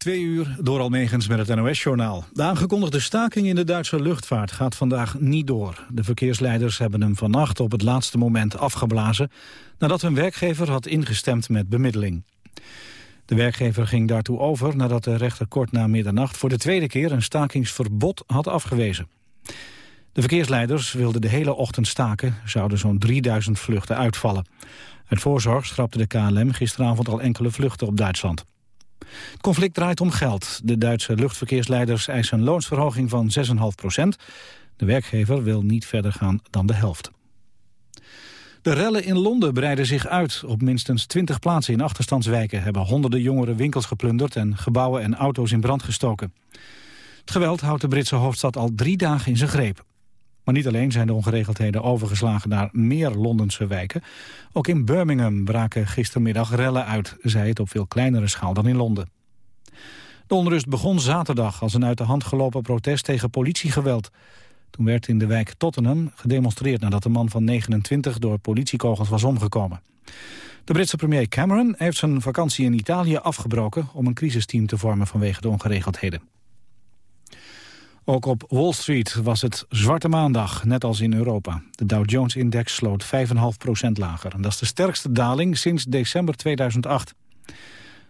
Twee uur door Almegens met het NOS-journaal. De aangekondigde staking in de Duitse luchtvaart gaat vandaag niet door. De verkeersleiders hebben hem vannacht op het laatste moment afgeblazen... nadat hun werkgever had ingestemd met bemiddeling. De werkgever ging daartoe over nadat de rechter kort na middernacht... voor de tweede keer een stakingsverbod had afgewezen. De verkeersleiders wilden de hele ochtend staken... zouden zo'n 3000 vluchten uitvallen. Uit voorzorg schrapte de KLM gisteravond al enkele vluchten op Duitsland. Het conflict draait om geld. De Duitse luchtverkeersleiders eisen een loonsverhoging van 6,5 procent. De werkgever wil niet verder gaan dan de helft. De rellen in Londen breiden zich uit. Op minstens 20 plaatsen in achterstandswijken hebben honderden jongeren winkels geplunderd en gebouwen en auto's in brand gestoken. Het geweld houdt de Britse hoofdstad al drie dagen in zijn greep. Maar niet alleen zijn de ongeregeldheden overgeslagen naar meer Londense wijken. Ook in Birmingham braken gistermiddag rellen uit, zei het op veel kleinere schaal dan in Londen. De onrust begon zaterdag als een uit de hand gelopen protest tegen politiegeweld. Toen werd in de wijk Tottenham gedemonstreerd nadat een man van 29 door politiekogels was omgekomen. De Britse premier Cameron heeft zijn vakantie in Italië afgebroken om een crisisteam te vormen vanwege de ongeregeldheden. Ook op Wall Street was het zwarte maandag, net als in Europa. De Dow Jones-index sloot 5,5% lager. En dat is de sterkste daling sinds december 2008.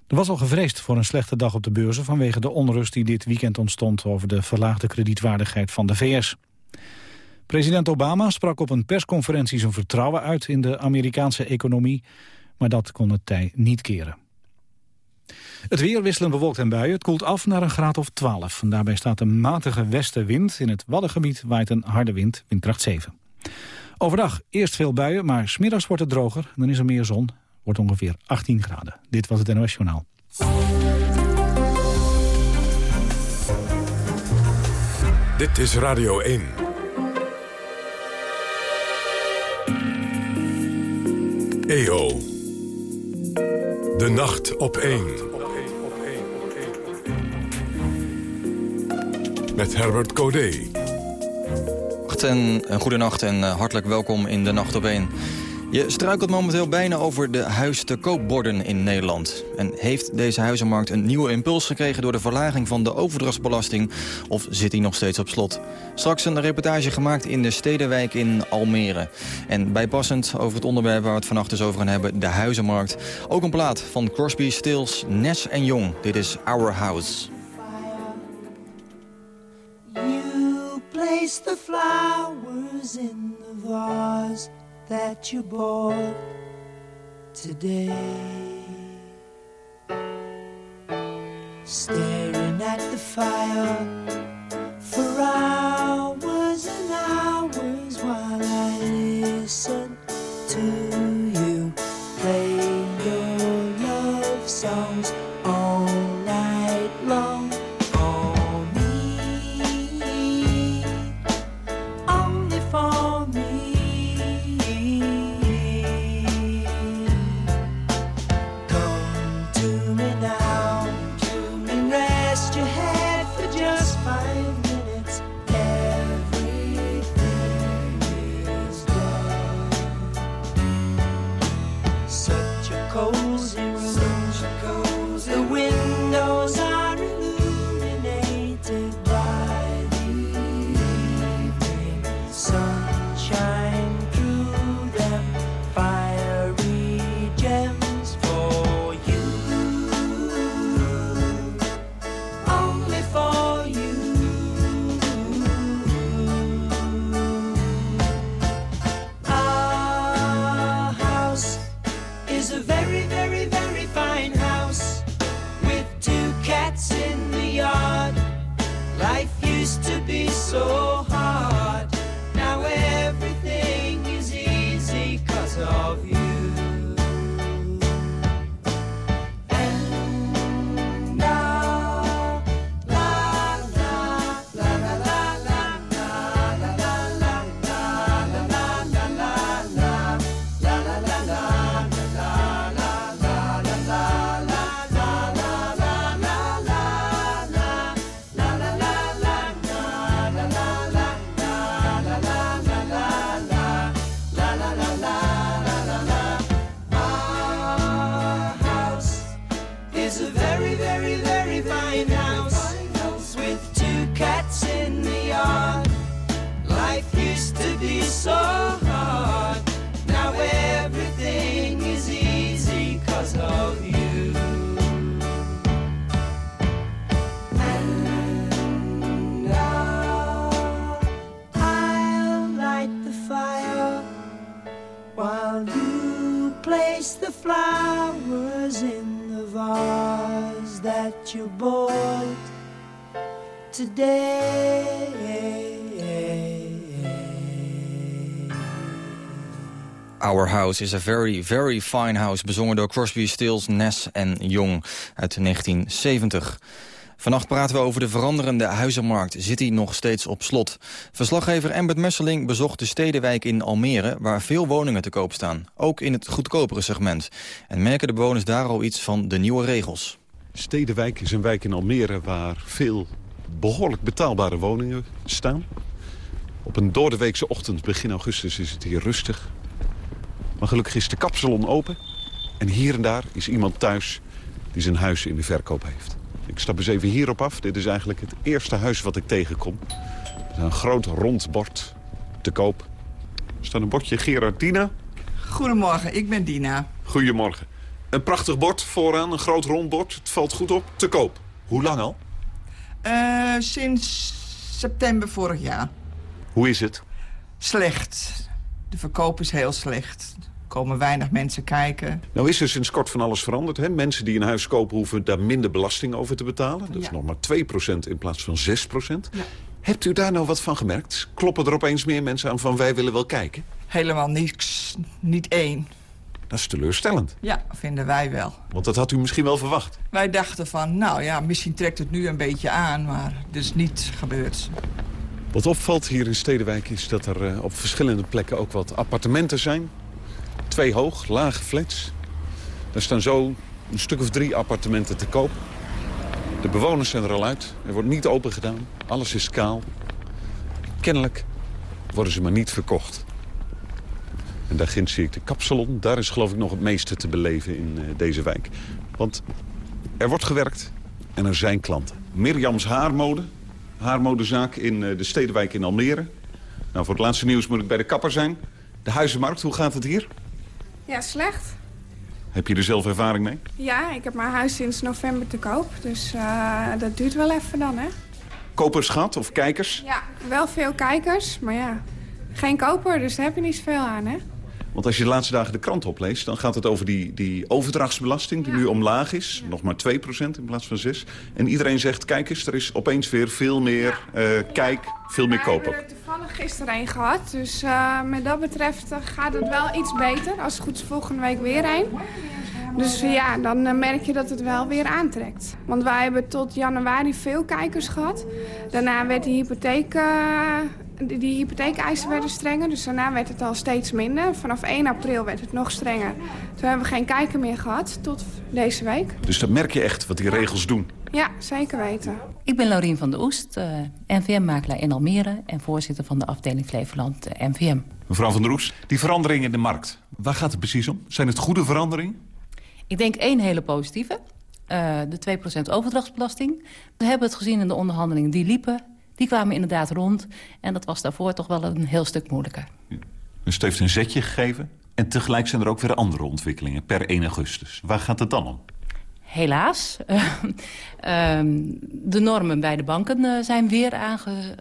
Er was al gevreesd voor een slechte dag op de beurzen... vanwege de onrust die dit weekend ontstond... over de verlaagde kredietwaardigheid van de VS. President Obama sprak op een persconferentie zijn vertrouwen uit... in de Amerikaanse economie, maar dat kon het tij niet keren. Het weer wisselen bewolkt en buien. Het koelt af naar een graad of 12. En daarbij staat een matige westenwind. In het Waddengebied waait een harde wind, windkracht 7. Overdag eerst veel buien, maar smiddags wordt het droger. Dan is er meer zon. Wordt ongeveer 18 graden. Dit was het NOS Journaal. Dit is Radio 1. EO. De nacht op 1. Met Herbert Codé. En een goede nacht en eh, hartelijk welkom in de Nacht op 1. Je struikelt momenteel bijna over de huis-te-koopborden in Nederland. En heeft deze huizenmarkt een nieuwe impuls gekregen... door de verlaging van de overdrachtsbelasting? Of zit die nog steeds op slot? Straks een reportage gemaakt in de Stedenwijk in Almere. En bijpassend over het onderwerp waar we het vannacht dus over gaan hebben... de huizenmarkt. Ook een plaat van Crosby, Stills, Nes en Jong. Dit is Our House. Place the flowers in the vase that you bought today. Staring at the fire for hours Our House is a very, very fine house. Bezongen door Crosby, Stills, Ness en Young uit 1970. Vannacht praten we over de veranderende huizenmarkt. Zit die nog steeds op slot? Verslaggever Embert Messeling bezocht de stedenwijk in Almere... waar veel woningen te koop staan. Ook in het goedkopere segment. En merken de bewoners daar al iets van de nieuwe regels. Stedenwijk is een wijk in Almere waar veel behoorlijk betaalbare woningen staan. Op een doordeweekse ochtend, begin augustus, is het hier rustig. Maar gelukkig is de kapsalon open. En hier en daar is iemand thuis die zijn huis in de verkoop heeft. Ik stap eens even hierop af. Dit is eigenlijk het eerste huis wat ik tegenkom. Er is een groot rond bord te koop. Er staat een bordje Gerardina. Goedemorgen, ik ben Dina. Goedemorgen. Een prachtig bord vooraan, een groot rond bord. Het valt goed op. Te koop. Hoe lang al? Eh, sinds september vorig jaar. Hoe is het? Slecht. De verkoop is heel slecht. Er komen weinig mensen kijken. Nou is er sinds kort van alles veranderd. Hè? Mensen die een huis kopen hoeven daar minder belasting over te betalen. Dat is nog maar 2% in plaats van 6%. Hebt u daar nou wat van gemerkt? Kloppen er opeens meer mensen aan van wij willen wel kijken? Helemaal niks, niet één. Dat is teleurstellend. Ja, vinden wij wel. Want dat had u misschien wel verwacht. Wij dachten van, nou ja, misschien trekt het nu een beetje aan, maar dat is niet gebeurd. Wat opvalt hier in Stedenwijk is dat er eh, op verschillende plekken ook wat appartementen zijn. Twee hoog, lage flats. Er staan zo een stuk of drie appartementen te koop. De bewoners zijn er al uit. Er wordt niet open gedaan. Alles is kaal. Kennelijk worden ze maar niet verkocht. En daar ginds zie ik de kapsalon. Daar is geloof ik nog het meeste te beleven in eh, deze wijk. Want er wordt gewerkt en er zijn klanten. Mirjams Haarmode, haarmodezaak in eh, de Stedenwijk in Almere. Nou, voor het laatste nieuws moet ik bij de kapper zijn. De huizenmarkt, hoe gaat het hier? Ja, slecht. Heb je er zelf ervaring mee? Ja, ik heb mijn huis sinds november te koop. Dus eh, dat duurt wel even dan, hè? Kopers gehad of kijkers? Ja, wel veel kijkers, maar ja, geen koper, dus daar heb je niet zoveel aan, hè? Want als je de laatste dagen de krant opleest... dan gaat het over die, die overdrachtsbelasting die nu omlaag is. Nog maar 2% in plaats van 6. En iedereen zegt, kijk eens, er is opeens weer veel meer eh, kijk, veel meer We koop ook. hebben er toevallig gisteren een gehad, dus eh, met dat betreft eh, gaat het wel iets beter. Als het goed is volgende week weer een. Dus ja, dan merk je dat het wel weer aantrekt. Want wij hebben tot januari veel kijkers gehad. Daarna werd die hypotheek... die, die hypotheekeisen werden strenger, dus daarna werd het al steeds minder. Vanaf 1 april werd het nog strenger. Toen hebben we geen kijker meer gehad, tot deze week. Dus dat merk je echt, wat die regels doen. Ja, zeker weten. Ik ben Laurien van der Oest, eh, NVM-makelaar in Almere... en voorzitter van de afdeling Flevoland eh, NVM. Mevrouw van der Roes, die veranderingen in de markt. Waar gaat het precies om? Zijn het goede veranderingen? Ik denk één hele positieve, eh, de 2% overdrachtsbelasting. We hebben het gezien in de onderhandelingen die liepen. Die kwamen inderdaad rond en dat was daarvoor toch wel een heel stuk moeilijker. Dus het heeft een zetje gegeven. En tegelijk zijn er ook weer andere ontwikkelingen per 1 augustus. Waar gaat het dan om? Helaas. Ehm, de normen bij de banken eh, zijn weer aange-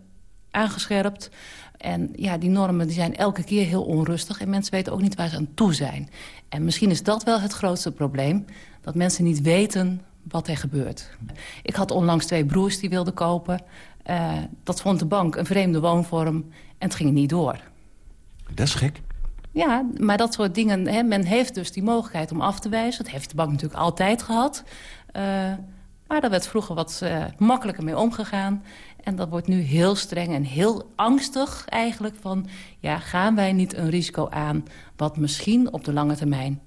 aangescherpt. En ja, die normen die zijn elke keer heel onrustig... en mensen weten ook niet waar ze aan toe zijn. En misschien is dat wel het grootste probleem... dat mensen niet weten wat er gebeurt. Ik had onlangs twee broers die wilden kopen. Eh, dat vond de bank een vreemde woonvorm en het ging niet door. Dat is gek. Ja, maar dat soort dingen, hè, men heeft dus die mogelijkheid om af te wijzen. Dat heeft de bank natuurlijk altijd gehad. Eh, maar daar werd vroeger wat eh, makkelijker mee omgegaan. En dat wordt nu heel streng en heel angstig eigenlijk van... ja, gaan wij niet een risico aan wat misschien op de lange termijn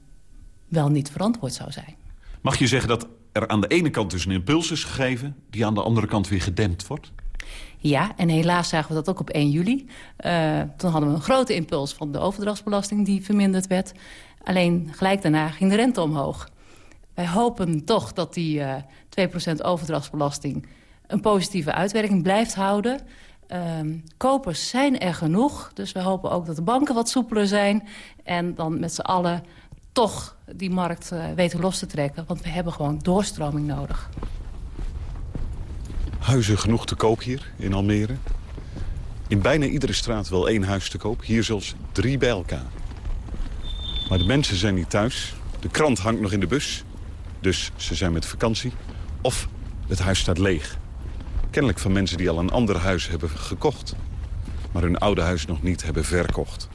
wel niet verantwoord zou zijn. Mag je zeggen dat er aan de ene kant dus een impuls is gegeven... die aan de andere kant weer gedempt wordt? Ja, en helaas zagen we dat ook op 1 juli. Eh, toen hadden we een grote impuls van de overdrachtsbelasting die verminderd werd. Alleen gelijk daarna ging de rente omhoog. Wij hopen toch dat die eh 2% overdrachtsbelasting een positieve uitwerking blijft houden. Ehm, kopers zijn er genoeg, dus we hopen ook dat de banken wat soepeler zijn. En dan met z'n allen toch die markt uh, weten los te trekken. Want we hebben gewoon doorstroming nodig. Huizen genoeg te koop hier in Almere. In bijna iedere straat wel één huis te koop. Hier zelfs drie bij elkaar. Maar de mensen zijn niet thuis. De krant hangt nog in de bus. Dus ze zijn met vakantie. Of het huis staat leeg. Kennelijk van mensen die al een ander huis hebben gekocht. Maar hun oude huis nog niet hebben verkocht.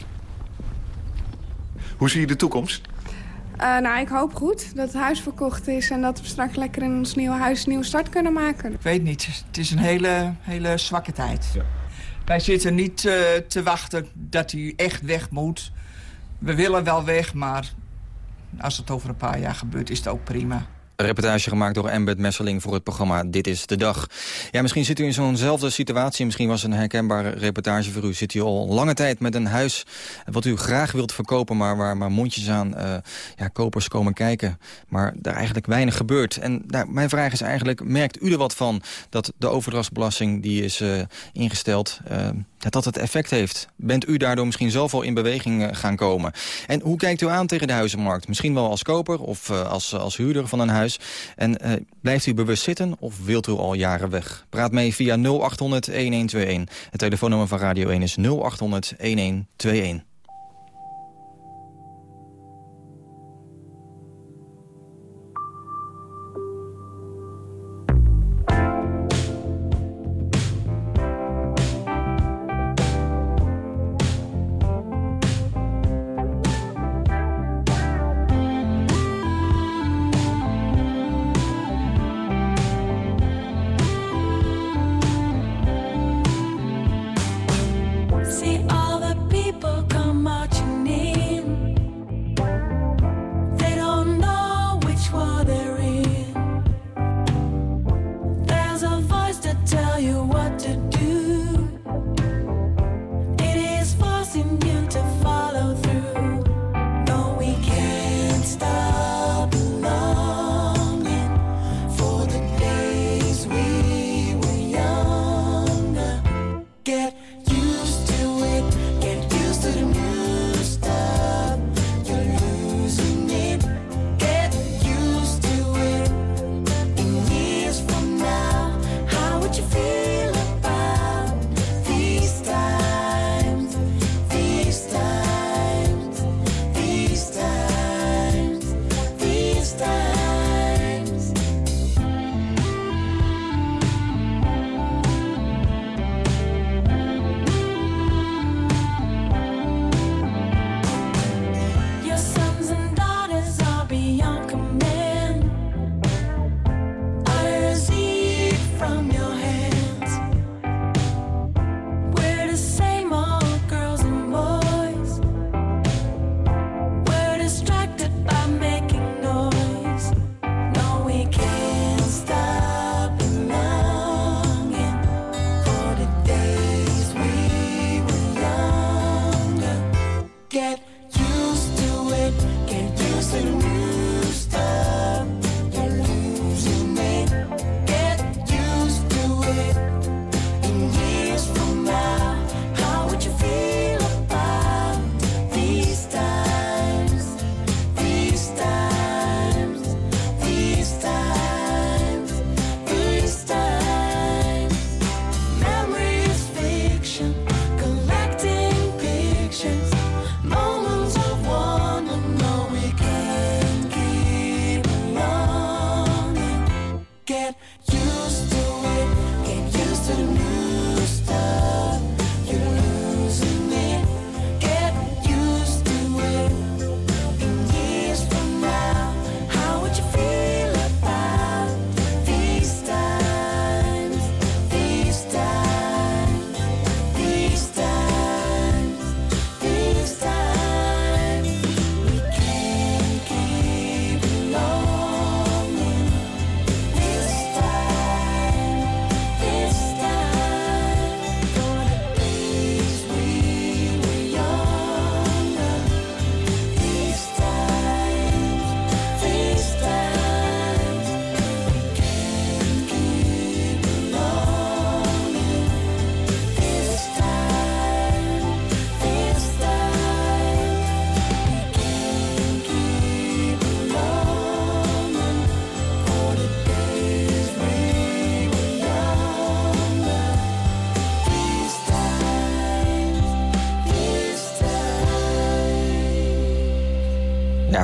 Hoe zie je de toekomst? Uh, nou, ik hoop goed dat het huis verkocht is... en dat we straks lekker in ons nieuwe huis een nieuwe start kunnen maken. Ik weet niet. Het is een hele, hele zwakke tijd. Ja. Wij zitten niet uh, te wachten dat hij echt weg moet. We willen wel weg, maar als het over een paar jaar gebeurt, is het ook prima. Een reportage gemaakt door Embert Messeling voor het programma Dit is de Dag. Ja, misschien zit u in zo'nzelfde situatie. Misschien was een herkenbare reportage voor u. Zit u al lange tijd met een huis wat u graag wilt verkopen... maar waar maar mondjes aan uh, ja, kopers komen kijken. Maar daar eigenlijk weinig gebeurt. En nou, mijn vraag is eigenlijk, merkt u er wat van... dat de overdrachtsbelasting die is uh, ingesteld... Uh, dat het effect heeft. Bent u daardoor misschien al in beweging gaan komen? En hoe kijkt u aan tegen de huizenmarkt? Misschien wel als koper of als, als huurder van een huis? En blijft u bewust zitten of wilt u al jaren weg? Praat mee via 0800-1121. Het telefoonnummer van Radio 1 is 0800-1121.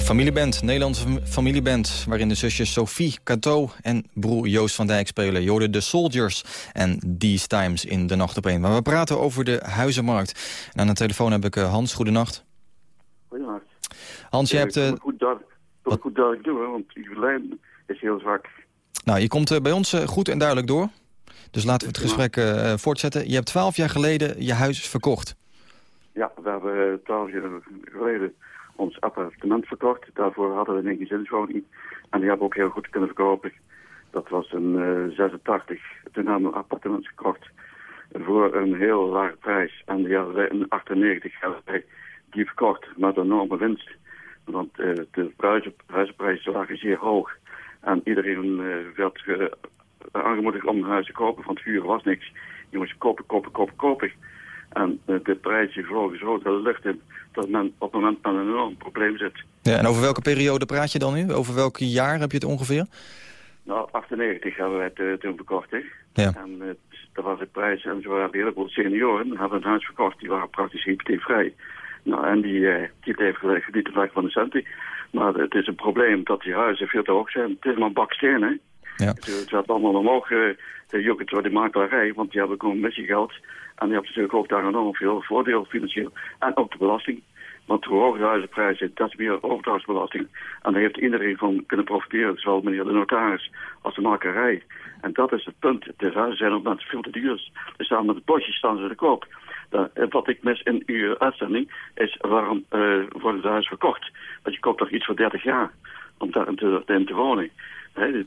Familieband, Nederlandse familieband... waarin de zusjes Sophie, Cato en broer Joost van Dijk spelen. Je hoorde The Soldiers en These Times in de Nacht op één. Maar we praten over de huizenmarkt. En aan de telefoon heb ik uh, Hans. Goedenacht. Goedenacht. Hans, je hebt... Uh, ik goed, daar, goed duidelijk doen, want uw lijn is heel zwak. Nou, je komt uh, bij ons goed en duidelijk door. Dus laten we het gesprek voortzetten. Je hebt twaalf jaar geleden je huis verkocht. Ja, we hebben twaalf jaar geleden ons appartement verkocht. Daarvoor hadden we een gezinswoning. En die hebben we ook heel goed kunnen verkopen. Dat was uh, 86. Toen hebben we een appartement gekocht voor een heel laag prijs. En die hadden wij in 98 hebben wij die verkocht met een enorme winst. Want uh, de huizenprijzen waren zeer hoog. En iedereen uh, werd aangemoedigd om een huis te kopen, want huur was niks. Je moest kopen, kopen, kopen, kopen. En de prijzen vlogen zo de lucht in dat men op het moment met een enorm probleem zit. Ja, en over welke periode praat je dan nu? Over welk jaar heb je het ongeveer? Nou, 98 hebben wij het uh, toen verkocht. Hè. Ja. En dat was de prijs. En zo waren een heleboel senioren hebben een huis verkocht. Die waren praktisch hypotheekvrij. Nou, en die, uh, die genieten weg van de centen. Maar het is een probleem dat die huizen veel te hoog zijn. Het is maar een bak steen, hè. Ja. Het, het gaat allemaal omhoog, de jokken door de makelaarij. Want die hebben gewoon missiegeld. En die hebben natuurlijk ook daar enorm veel voordeel financieel. En ook de belasting. Want hoe hoger de huizenprijzen, dat is meer overdrachtsbelasting. En daar heeft iedereen van kunnen profiteren. Zowel meneer de notaris als de makerij. En dat is het punt. De huizen zijn op mensen veel te duur. Dus staan met het bosje staan ze te koop. Dat, wat ik mis in uw uitzending is waarom uh, worden de huizen verkocht? Want je koopt toch iets voor 30 jaar om daarin te, te wonen. He,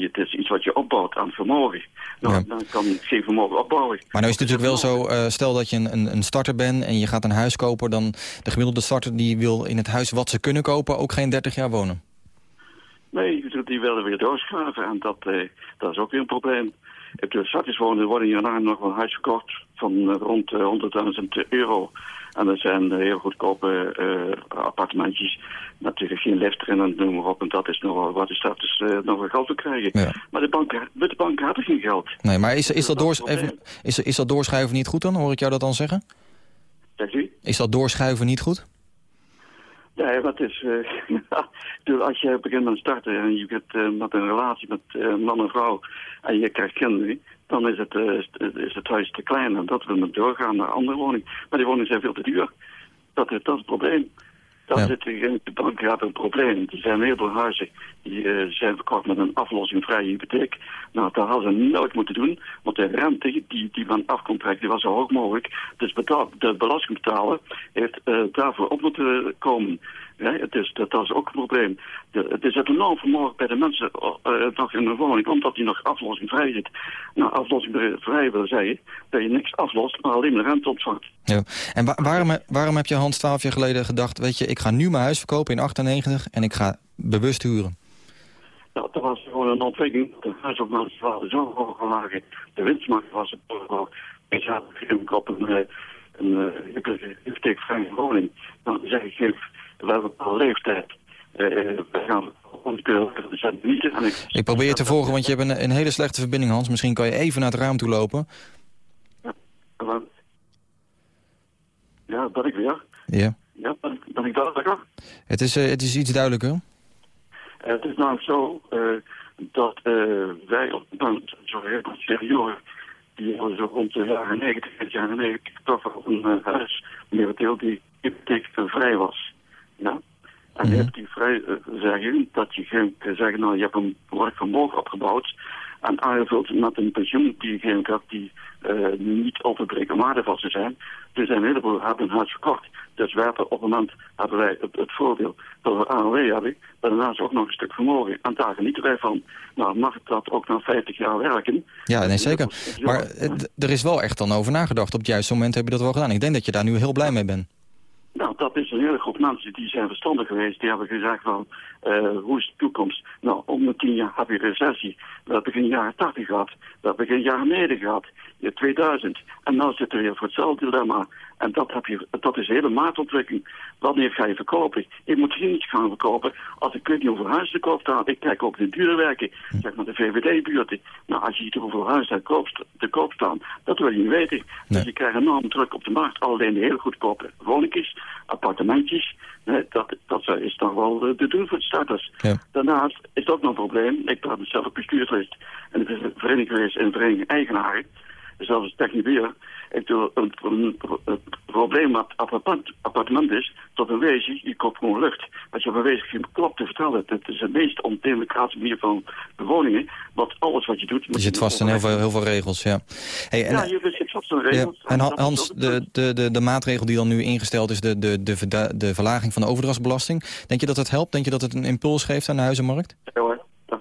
het is iets wat je opbouwt aan vermogen. Nou, Ja. Dan kan je geen vermogen opbouwen. Maar nou is het natuurlijk wel zo, eh, stel dat je een, een, starter bent en je gaat een huis kopen... dan de gemiddelde starter die wil in het huis wat ze kunnen kopen ook geen 30 jaar wonen. Nee, die willen weer doorschuiven en dat, eh, dat is ook weer een probleem. De starters wonen worden hierna nog wel een huis verkocht van eh, rond eh, 100.000 euro. En dat zijn heel goedkope eh, appartementjes. Natuurlijk geen lift erin en noem maar op. En dat is nog wel wat de starters eh, nog wel geld te krijgen. Ja. Maar de banken, de banken hadden geen geld. Nee, maar is, is, dat Dat is even, is, is dat doorschuiven niet goed dan? Hoor ik jou dat dan zeggen? Zegt u? Is dat doorschuiven niet goed? Ja, dat is... eh, dus als je begint met starten en je bent eh, met een relatie met eh, man en vrouw en je krijgt kinderen, dan is het, eh, is het huis te klein en dat we moeten doorgaan naar een andere woning. Maar die woningen zijn veel te duur. Dat is, dat is het probleem. Dan Ja. zit de, de bank heeft een probleem. Er zijn heel veel huizen die eh, zijn verkocht met een aflossingvrije hypotheek. Nou, dat hadden ze nooit moeten doen, want de rente die, die men af kon trekken, die was zo hoog mogelijk. Dus betaal, de belastingbetaler heeft eh, daarvoor op moeten komen. Ja, het is, dat, is ook een probleem. De, het is het enorm vermogen bij de mensen eh, nog in een woning, omdat die nog aflossingvrij zit. Nou, aflossingvrij wil zeggen dat je niks aflost, maar alleen de rente ontvangt. Ja. En wa- waarom, waarom heb je Hans 12 jaar geleden gedacht... weet je, ik ga nu mijn huis verkopen in 98 en ik ga bewust huren? Nou, dat was gewoon een ontwikkeling. De huisopnames waren zo hoog gelagen. De winstmarkt was het hoog. Ik zat op een, eh, een uh, hypotheekvrije woning. Nou, dan zeg ik, geef, we hebben een leeftijd. Eh, we gaan ik, probeer je te volgen, want je hebt een, een hele slechte verbinding, Hans. Misschien kan je even naar het raam toe lopen. Ja, ben ik weer. Ja. Ja, ben, ik- duidelijker? Het is, eh, het is iets duidelijker. Eh, het is namelijk zo eh, dat eh, wij op het moment, zo heel die zo rond de jaren 90, de jaren 90, toch een uh, huis momenteel die hypotheekvrij was. Ja? En je hebt die vrij uh, zeggen dat je geen kan zeggen, nou je hebt een behoorlijk vermogen opgebouwd en aangevuld met een pensioen die je had die uh, niet overbreken waardevol zou zijn. Dus een heleboel hebben huis verkocht. Dus wij hebben op het moment hebben wij het, het voordeel dat we AOW hebben, maar daarnaast ook nog een stuk vermogen. En daar genieten wij van. Nou, mag dat ook na 50 jaar werken? Ja, nee, zeker. Maar eh, er is wel echt dan over nagedacht. Op het juiste moment heb je dat wel gedaan. Ik denk dat je daar nu heel blij mee bent. Nou, dat is een hele groep mensen die zijn verstandig geweest. Die hebben gezegd van, uh, hoe is de toekomst? Nou, om de tien jaar heb je recessie. We hebben geen jaren 80 gehad. We hebben geen jaren 90 gehad. Je 2000. En nu zitten we weer voor hetzelfde dilemma. En dat, heb je, dat is hele maatontwikkeling. Wanneer ga je verkopen? Je moet hier niet gaan verkopen als ik weet niet hoeveel huizen te koop staan. Ik kijk ook de dure werken, zeg maar de VVD-buurten. Nou, als je ziet hoeveel huizen te koop staan, dat wil je niet weten. Dus je krijgt enorm druk op de markt. Alleen de hele goedkope woningjes, appartementjes, dat, dat is dan wel de doel voor de starters. Ja. Daarnaast is ook nog een probleem. Ik ben zelf bestuurslid en de vereniging geweest in de vereniging eigenaren. Zelfs technibeer. Ik doe een, een, een, probleem met appartement, appartement is tot een wezen, je koopt gewoon lucht. Als je een wezen geen klopt te vertellen, het is de meest ondemocratische manier van bewoningen. Want alles wat je doet... Je zit vast in heel veel, heel veel regels, ja. Hey, en, ja, je zit vast in regels. Ja. En Hans, de, de, de, de maatregel die dan nu ingesteld is, de, de, de, de verlaging van de overdrachtsbelasting. Denk je dat het helpt? Denk je dat het een impuls geeft aan de huizenmarkt? Ja dat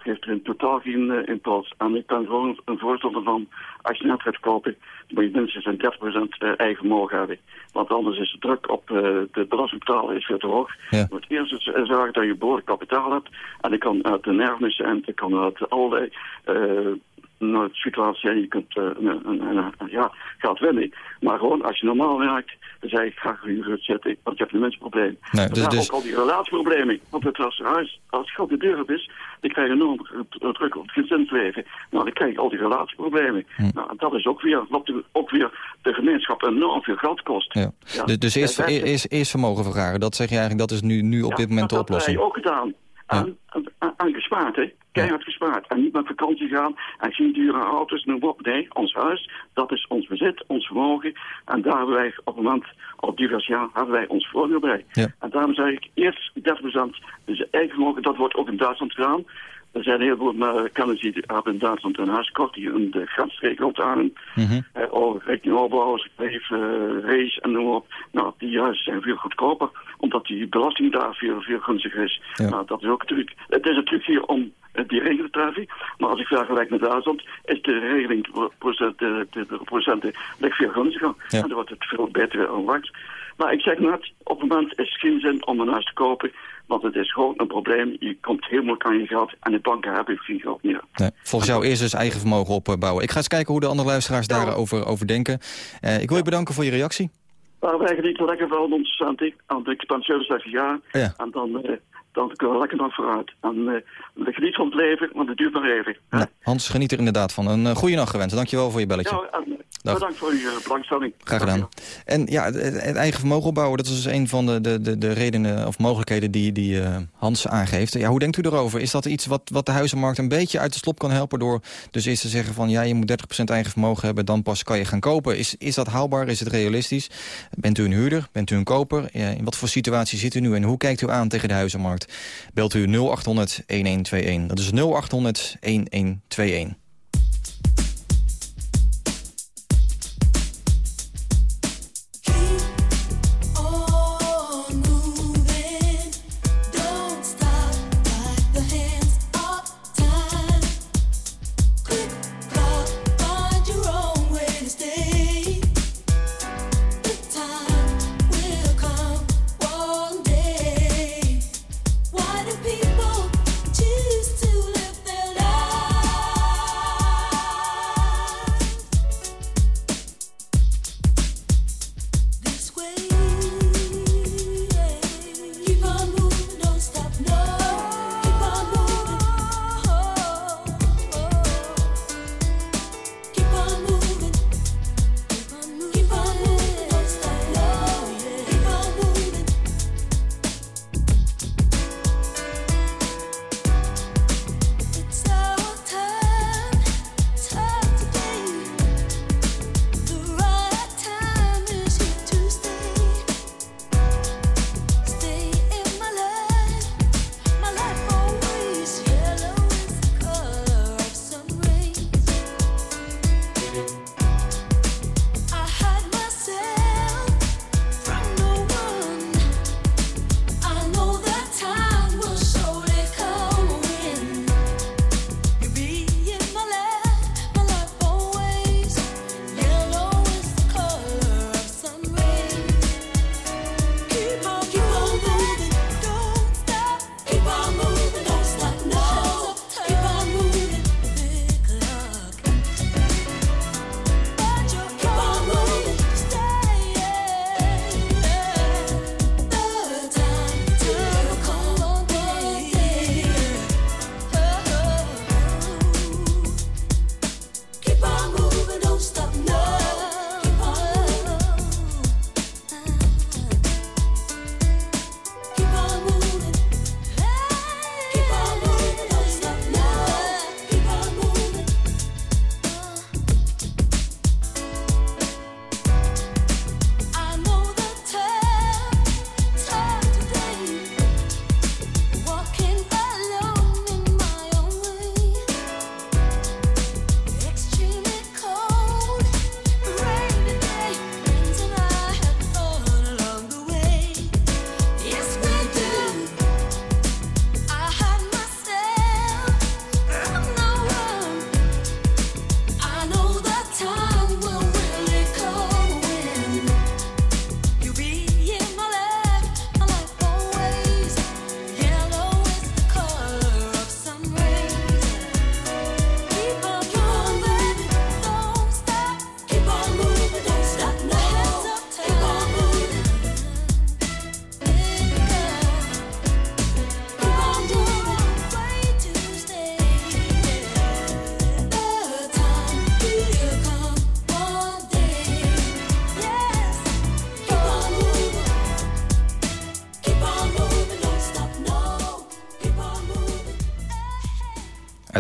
geeft er in totaal geen uh, impuls. En ik ben gewoon een voorstander van, als je net gaat kopen, moet je minstens een 30% uh, eigen vermogen hebben. Want anders is de druk op uh, de belastingbetaler is veel te hoog. Ja. Je moet eerst zorgen dat je behoorlijk kapitaal hebt. En ik kan uit de nervenissen en ik kan uit allerlei nou, situatie, je kunt uh, ja, gaat winnen. Maar gewoon als je normaal werkt, dan zeg ik ga je zetten, want je hebt een mensenprobleem. Nee, dus, dus... ook al die relatieproblemen. Want het als, huis, als geld de deur is, dan krijg je enorm druk op het gezinsleven. Nou, dan krijg je al die relatieproblemen. Hm. Nou, en dat is ook weer, wat de, ook weer de gemeenschap enorm veel geld kost. Ja. Ja. Dus, dus eerst, eerst, eerst vermogen vergaren, dat zeg je eigenlijk, dat is nu, nu op dit moment de oplossing. dat heb je ook gedaan. Aan, aan, aan gespaard, hè keihard gespaard. En niet met vakantie gaan en geen dure auto's, noem op. Nee, ons huis, dat is ons bezit, ons vermogen. En daar hebben wij op het moment, op divers jaar, hebben wij ons voordeel bij. Ja. En daarom zeg ik, eerst 30% dus eigen vermogen, dat wordt ook in Duitsland gedaan. Er zijn heel veel kennis die hebben in Duitsland een huis gekocht die een de grensregel aan. Mm -hmm. uh, oh, richting uh, race en noem op. Nou, die huizen zijn veel goedkoper, omdat die belasting daar veel, veel gunstiger is. Ja. Nou, dat is ook natuurlijk, het is natuurlijk hier om die regeltreffie. Maar als ik vergelijk met Duitsland, is de regeling, procent, de, de, de procenten ligt veel gunstiger. Ja. En dan wordt het veel beter onwacht. Maar ik zeg net, op het moment is het geen zin om een huis te kopen. Want het is gewoon een probleem. Je komt heel moeilijk aan je geld. En de banken hebben geen geld meer. Nee, volgens jou eerst dus eigen vermogen opbouwen. Ik ga eens kijken hoe de andere luisteraars ja. daarover over denken. Uh, ik wil je bedanken voor je reactie. Maar wij genieten lekker van ons aan het, aan expansieuze jaar. Ja. En dan... Uh, dan kunnen we lekker nog vooruit. En uh, geniet van het leven, want het duurt maar even. Nou, Hans, geniet er inderdaad van. Een uh, goede nacht gewenst. Dankjewel voor je belletje. Ja, en, bedankt voor je belangstelling. Graag gedaan. En ja, het, het, eigen vermogen opbouwen, dat is dus een van de, de, de, de redenen of mogelijkheden die, die uh, Hans aangeeft. Ja, hoe denkt u erover? Is dat iets wat, wat de huizenmarkt een beetje uit de slop kan helpen door dus eerst te zeggen van ja, je moet 30% eigen vermogen hebben, dan pas kan je gaan kopen. Is, is dat haalbaar? Is het realistisch? Bent u een huurder? Bent u een koper? in wat voor situatie zit u nu en hoe kijkt u aan tegen de huizenmarkt? Belt u 0800 1121. Dat is 0800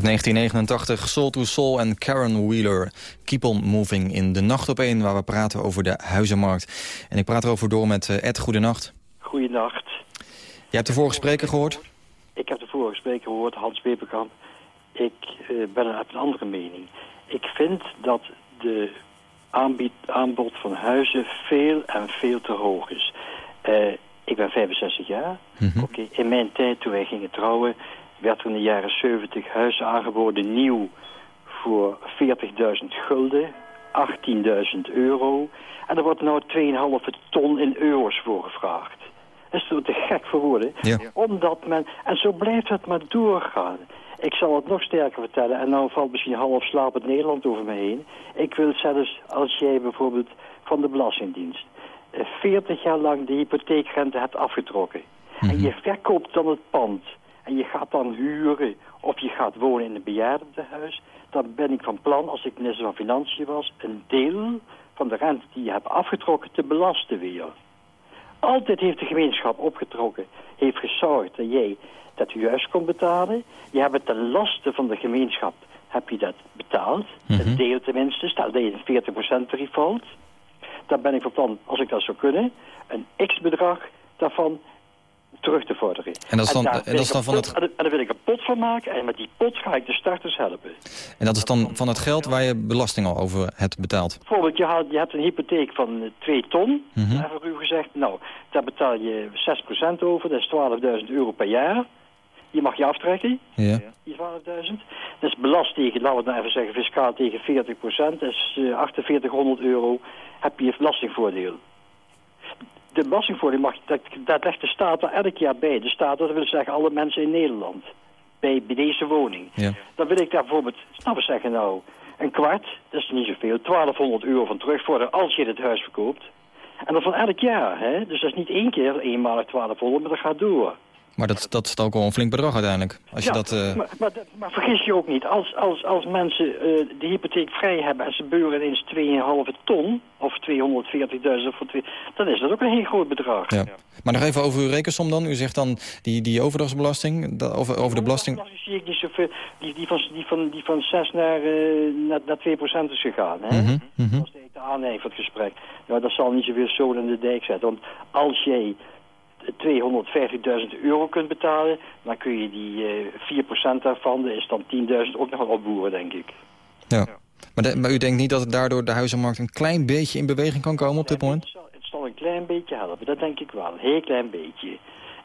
Uit 1989, Soul to Soul en Karen Wheeler. Keep on moving in de nacht op één, waar we praten over de huizenmarkt. En ik praat erover door met uh, Ed. Goedenacht. Goedenacht. Je hebt de vorige spreker gehoord? Ik heb de vorige spreker gehoord, Hans Peperkamp. Ik uh, ben er een andere mening. Ik vind dat de aanbied, aanbod van huizen veel en veel te hoog is. Uh, ik ben 65 jaar. Mm -hmm. Oké, In mijn tijd, toen wij gingen trouwen, werd er in de jaren 70 huizen aangeboden nieuw voor 40.000 gulden, 18.000 euro. En er wordt nou 2,5 ton in euro's voor gevraagd. Dat is toch te gek voor woorden? Ja. Omdat men... En zo blijft het maar doorgaan. Ik zal het nog sterker vertellen. En nou valt misschien half slapend Nederland over me heen. Ik wil zelfs, als jij bijvoorbeeld van de Belastingdienst... 40 jaar lang de hypotheekrente hebt afgetrokken. Mm -hmm. En je verkoopt dan het pand. En je gaat dan huren of je gaat wonen in een bejaardentehuis. Dan ben ik van plan, als ik minister van Financiën was... een deel van de rente die je hebt afgetrokken te belasten weer. Altijd heeft de gemeenschap opgetrokken, heeft gezorgd dat jij dat je huis kon betalen. Je hebt het ten laste van de gemeenschap, heb je dat betaald. Mm -hmm. Een deel tenminste, stel dat je een 40% tarief valt. Dan ben ik van plan, als ik dat zou kunnen, een x-bedrag daarvan terug te vorderen. En dat is dan, en, en dat is dan van pot, het... En daar wil ik een pot van maken en met die pot ga ik de starters helpen. En dat is dan van het geld waar je belasting al over hebt betaald? Bijvoorbeeld, je, haalt, je hebt een hypotheek van 2 ton, mm -hmm. hebben u gezegd. Nou, daar betaal je 6% over, dat is 12.000 euro per jaar. Je mag je aftrekken, ja. die 12.000. Dat is belast tegen, laten we het nou even zeggen, fiscaal tegen 40%. Dat is uh, 4800 euro, heb je belastingvoordeel de belastingvoordeel mag, dat, dat legt de staat er elk jaar bij. De staat, dat wil zeggen alle mensen in Nederland. Bij, bij deze woning. Ja. Dan wil ik daar bijvoorbeeld, nou we zeggen nou, een kwart, dat is niet zoveel, 1200 euro van terugvorderen als je het huis verkoopt. En dat van elk jaar, hè. Dus dat is niet één keer eenmalig 1200, maar dat gaat door. Maar dat, dat is ook wel een flink bedrag uiteindelijk. Als ja, je dat, uh... maar, maar, maar, vergis je ook niet. Als, als, als mensen uh, de hypotheek vrij hebben en ze beuren ineens 2,5 ton... of 240.000 voor twee, dan is dat ook een heel groot bedrag. Ja. Maar nog even over uw rekensom dan. U zegt dan die, die overdrachtsbelasting, dat, over, over de belasting... Die zie ik niet zoveel, die, die, van, die, van, die van 6 naar, uh, naar, naar 2 procent is gegaan. Hè? Mm -hmm, mm -hmm. De van het gesprek. Nou, dat zal niet zoveel zoden in de dijk zetten. Want als jij 250.000 euro kunt betalen, dan kun je die uh, 4% daarvan, dat is dan 10.000 ook nog wel opboeren, denk ik. Ja, maar, de, maar, u denkt niet dat het daardoor de huizenmarkt een klein beetje in beweging kan komen op dit moment? Het zal, het zal een klein beetje helpen, dat denk ik wel. Een heel klein beetje.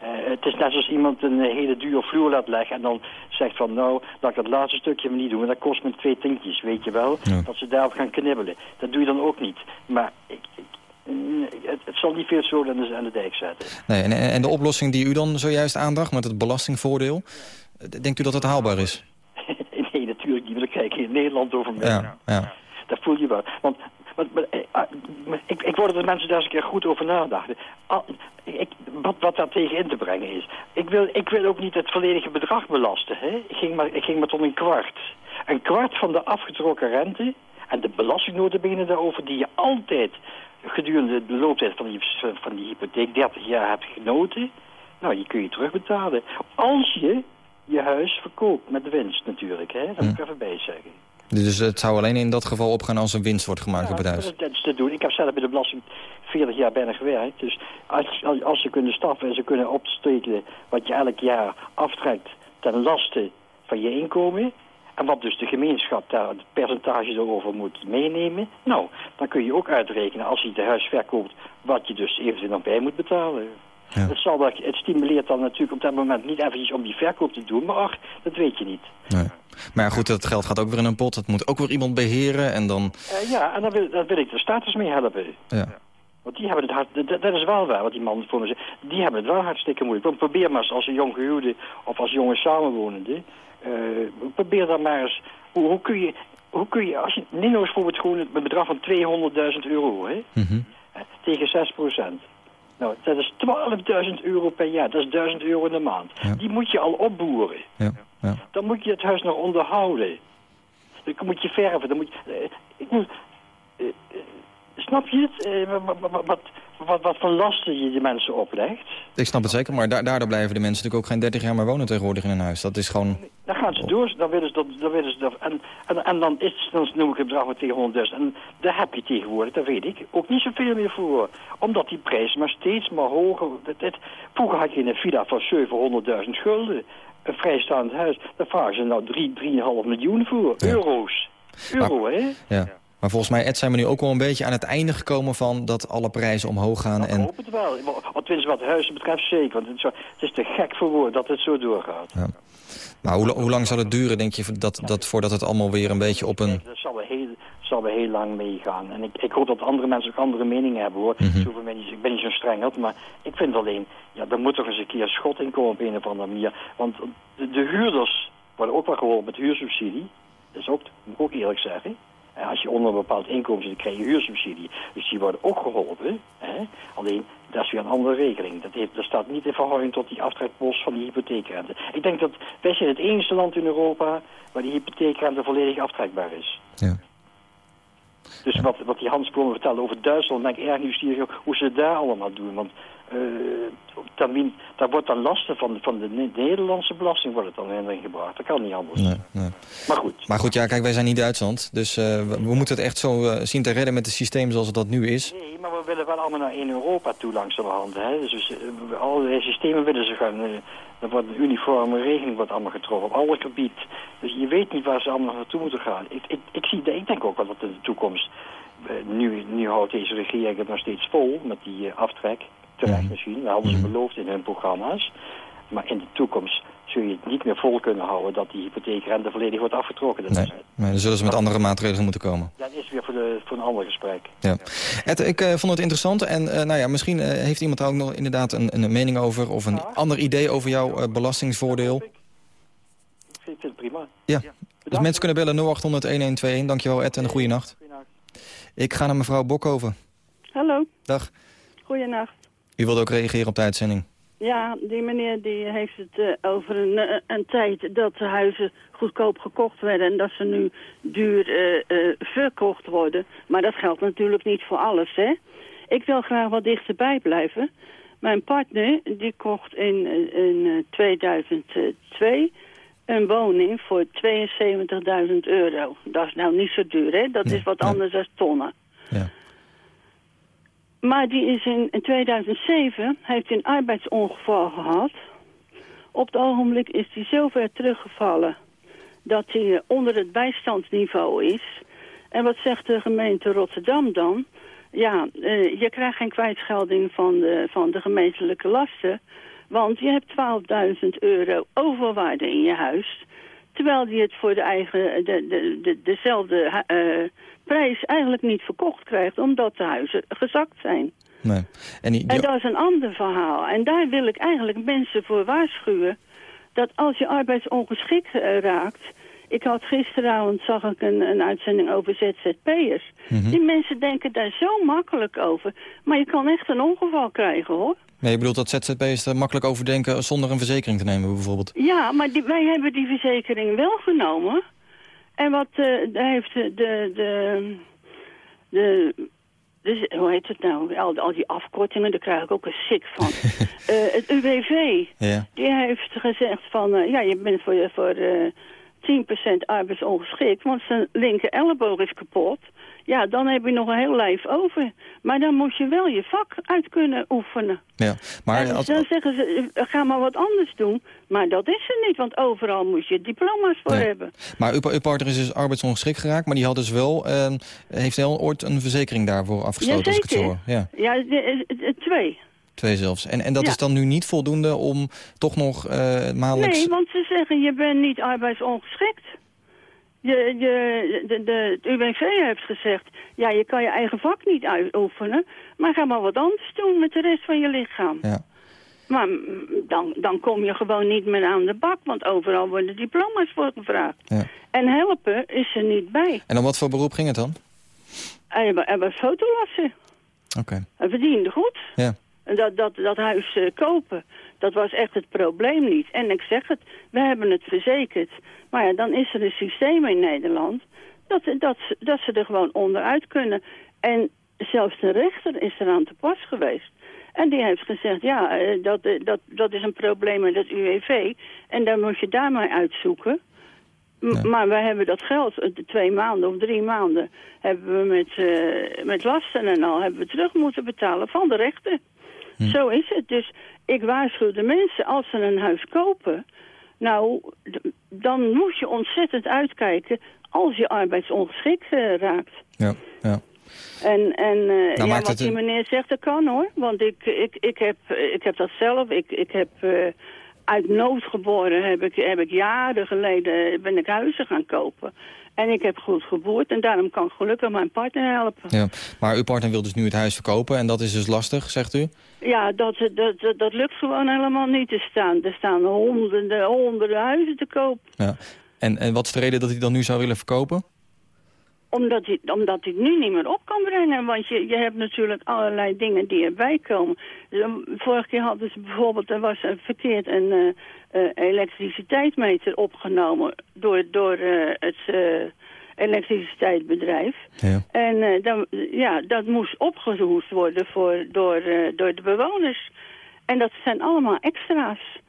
Uh, het is net zoals iemand een hele duur vloer laat leggen en dan zegt van nou, laat ik dat laatste stukje maar niet doen, want dat kost me twee tientjes, weet je wel. Ja. Dat ze daarop gaan knibbelen. Dat doe je dan ook niet. Maar ik, ik het, het, zal niet veel zoden aan de, aan de dijk zetten. Nee, en, en de oplossing die u dan zojuist aandacht met het belastingvoordeel, denkt u dat het haalbaar is? nee, natuurlijk niet. We kijken in Nederland over mee. Ja, ja. Dat voel je wel. Want maar, maar, maar, ik, ik word dat mensen daar eens een keer goed over nadachten. Ik, wat, wat daar tegen in te brengen is. Ik wil, ik wil ook niet het volledige bedrag belasten. Hè? Ik, ging maar, ik ging maar tot een kwart. Een kwart van de afgetrokken rente en de belastingnoten daarover die je altijd gedurende de looptijd van die, van die hypotheek 30 jaar hebt genoten, nou, die kun je terugbetalen. Als je je huis verkoopt met winst natuurlijk, hè? dat moet ik even bij zeggen. Dus het zou alleen in dat geval opgaan als er winst wordt gemaakt ja, op het huis? Dat is te doen. Ik heb zelf bij de belasting 40 jaar bijna gewerkt. Dus als, als, ze kunnen staffen en ze kunnen opsteken wat je elk jaar aftrekt ten laste van je inkomen... En wat dus de gemeenschap daar het percentage erover moet meenemen. Nou, dan kun je ook uitrekenen als je het huis verkoopt wat je dus eventueel nog bij moet betalen. Ja. Het, zal dat, het stimuleert dan natuurlijk op dat moment niet eventjes om die verkoop te doen. Maar ach, dat weet je niet. Nee. Maar ja, goed, dat geld gaat ook weer in een pot. Dat moet ook weer iemand beheren en dan... Uh, ja, en dan wil, dan wil ik de status mee helpen. Ja. Want die hebben het hard, dat, dat is wel waar wat die man voor me zegt. Die hebben het wel hartstikke moeilijk. Want probeer maar eens als een jong gehuwde of als jonge samenwonende... Uh, probeer dan maar eens... Hoe, hoe, kun je, hoe kun je... Als je Nino is bijvoorbeeld gewoon een bedrag van 200.000 euro, hè? Mm -hmm. uh, tegen 6 procent. Nou, dat is 12.000 euro per jaar. Dat is 1000 euro in de maand. Ja. Die moet je al opboeren. Ja. Ja. Dan moet je het huis nog onderhouden. Dan moet je verven. Dan moet je, uh, ik moet, snap je het? wat, wat, wat, voor lasten je de mensen oplegt. Ik snap het zeker, maar da daardoor blijven de mensen natuurlijk ook geen 30 jaar meer wonen tegenwoordig in een huis. Dat is gewoon... Dan gaan ze door, dan willen ze dat, dan willen ze dat en, en, en dan is dan noem ik het bedrag met 200.000. En daar heb je tegenwoordig, dat weet ik, ook niet zoveel meer voor. Omdat die prijs maar steeds maar hoger... Dat, vroeger had je een villa van 700.000 gulden. Een vrijstaand huis, daar vragen ze nou 3, 3,5 miljoen voor. Euro's. Euro, hè? Ja. Maar volgens mij, Ed, zijn we nu ook wel een beetje aan het einde gekomen van dat alle prijzen omhoog gaan. Nou, en... Ik hoop het wel. Tenminste wat huizen betreft zeker. Want het is, zo, het is te gek voor woord dat het zo doorgaat. Ja. Maar hoe, hoe, lang zal het duren, denk je, dat, dat, voordat het allemaal weer een beetje op een... Dat zal wel heel, zal wel heel lang meegaan. En ik, ik hoop dat andere mensen ook andere meningen hebben, hoor. Zo ben ik, ik ben niet zo streng, maar ik vind alleen... Ja, er moet toch eens een keer schot in komen op een of andere manier. Want de, de huurders worden ook wel geholpen met huursubsidie. Dat is ook, moet ik ook eerlijk zeggen. En als je onder een bepaald inkomen zit, krijg je huursubsidie. Dus die worden ook geholpen. Hè? Alleen, dat is weer een andere regeling. Dat, heeft, dat staat niet in verhouding tot die aftrekpost van die hypotheekrente. Ik denk dat wij zijn het enige land in Europa waar die hypotheekrente volledig aftrekbaar is. Ja. Dus wat, wat die Hans Blom vertelde over Duitsland, ben ik erg nieuwsgierig hoe ze daar allemaal doen. Want uh, daar wordt dan lasten van, van de Nederlandse belasting wordt het dan in gebracht. Dat kan niet anders. Nee, nee. Maar goed. Maar goed, ja, kijk, wij zijn niet Duitsland. Dus uh, we, we, moeten het echt zo uh, zien te redden met het systeem zoals het dat nu is. Nee, maar we willen wel allemaal naar in Europa toe langzamerhand. Hè? Dus we, allerlei systemen willen ze gaan... er wordt een uniforme regeling wordt allemaal getroffen op alle gebied. Dus je weet niet waar ze allemaal naartoe moeten gaan. Ik, ik, ik, zie, ik denk ook wel dat in de toekomst... nu, nu houdt deze regering het nog steeds vol met die aftrek terecht misschien. Dat hadden ze beloofd in hun programma's. Maar in de toekomst zul je het niet meer vol kunnen houden dat die hypotheekrente volledig wordt afgetrokken. Dat Nee, dan zullen ze met andere maatregelen moeten komen. dat is weer voor, de, voor een ander gesprek. Ja. Ed, ik uh, vond het interessant en uh, nou ja, misschien uh, heeft iemand daar ook nog inderdaad een, een mening over... of een Ja. ander idee over jouw belastingsvoordeel. Ik vind het prima. Ja, dus mensen kunnen bellen 0800-1121. Dankjewel Ed en een goede nacht. Ik ga naar mevrouw Bokhoven. Hallo, Dag. goeienacht. U wilde ook reageren op de uitzending. Ja, die meneer die heeft het eh, over een, eh, een tijd dat de huizen goedkoop gekocht werden... en dat ze nu duur eh, verkocht worden. Maar dat geldt natuurlijk niet voor alles, hè. Ik wil graag wat dichterbij blijven. Mijn partner die kocht in, eh, in eh, 2002 een woning voor 72.000 euro. Dat is nou niet zo duur, hè. Dat is wat anders dan tonnen. Ja. Maar die is in, in 2007, heeft een arbeidsongeval gehad. Op het ogenblik is hij zo ver teruggevallen dat hij eh, onder het bijstandsniveau is. En wat zegt de gemeente Rotterdam dan? Ja, eh, je krijgt geen kwijtschelding van de, van de gemeentelijke lasten. Want je hebt 12.000 euro overwaarde in je huis. Terwijl die het voor de eigen, de, de, de, dezelfde eh, prijs eigenlijk niet verkocht krijgt... omdat de huizen gezakt zijn. Nee. En, die, die- En dat is een ander verhaal. En daar wil ik eigenlijk mensen voor waarschuwen... dat als je arbeidsongeschikt eh, raakt... Ik had gisteravond zag ik een, een uitzending over ZZP'ers. Mhm. Die mensen denken daar zo makkelijk over. Maar je kan echt een ongeval krijgen, hoor. nee, je bedoelt dat ZZP'ers er makkelijk over denken zonder een verzekering te nemen bijvoorbeeld. Ja, maar die, wij hebben die verzekering wel genomen. En wat eh, heeft de, de, de, hoe heet het nou, al, al die afkortingen, daar krijg ik ook een sick van. Eh, het UWV, Ja. die heeft gezegd van, eh, ja, je bent voor, voor eh 10% arbeidsongeschikt, want zijn linker elleboog is kapot. Ja, dan heb je nog een heel lijf over. Maar dan moet je wel je vak uit kunnen oefenen. ja. Maar en als, dan zeggen ze, eh, ga maar wat anders doen. Maar dat is er niet, want overal moet je diploma's voor Nee. hebben. maar uw, uw partner is dus arbeidsongeschikt geraakt, maar die had dus wel, eh, heeft heel ooit een verzekering daarvoor afgesloten, als ik het hoor. Ja, Ja, de- de- twee. twee zelfs. En, en dat Ja. is dan nu niet voldoende om toch nog eh maandelijks... Nee, want ze zeggen, je bent niet arbeidsongeschikt. Je, je, de, de, het UWV heeft gezegd, ja, je kan je eigen vak niet uitoefenen... maar ga maar wat anders doen met de rest van je lichaam. Ja. Maar dan, dan kom je gewoon niet meer aan de bak, want overal worden diploma's voor gevraagd. Ja. En helpen is er niet bij. En om wat voor beroep ging het dan? Hij was- fotolasser. Oké. Hij verdiende goed. Ja. En dat, dat, dat huis eh, kopen, dat was echt het probleem niet. En ik zeg het, we hebben het verzekerd. Maar ja, dan is er een systeem in Nederland dat, dat, dat ze er gewoon onderuit kunnen. En zelfs de rechter is eraan te pas geweest. En die heeft gezegd, ja, eh, dat, eh, dat, dat is een probleem met het UWV. En daar moet je daar maar uitzoeken. M- Maar we hebben dat geld, eh, de twee maanden of drie maanden... hebben we met, met lasten en al hebben we terug moeten betalen van de rechter. Zo is het. Dus ik waarschuw de mensen, als ze een huis kopen... nou, dan moet je ontzettend uitkijken als je arbeidsongeschikt eh, raakt. Ja, ja. En, en ja, maakt wat die meneer zegt, dat kan hoor. Want ik, ik, ik, heb, ik heb dat zelf. Ik, ik heb eh, uit nood geboren. Heb ik, heb ik jaren geleden ben ik huizen gaan kopen. En ik heb goed geboerd. En daarom kan ik gelukkig mijn partner helpen. ja. Maar uw partner wil dus nu het huis verkopen en dat is dus lastig, zegt u? Ja, dat, dat, dat, dat lukt gewoon helemaal niet te staan. Er staan honderden, honderden huizen te koop. Ja. En, en wat is de reden dat hij dan nu zou willen verkopen? Omdat hij, omdat hij het nu niet meer op kan brengen. Want je, je hebt natuurlijk allerlei dingen die erbij komen. Vorige keer hadden ze bijvoorbeeld, er was een verkeerd een eh, eh, elektriciteitsmeter opgenomen door, door eh, het elektriciteitsbedrijf. Ja. En eh, dan, ja, dat moest opgehoest worden voor, door, eh, door de bewoners. En dat zijn allemaal extra's.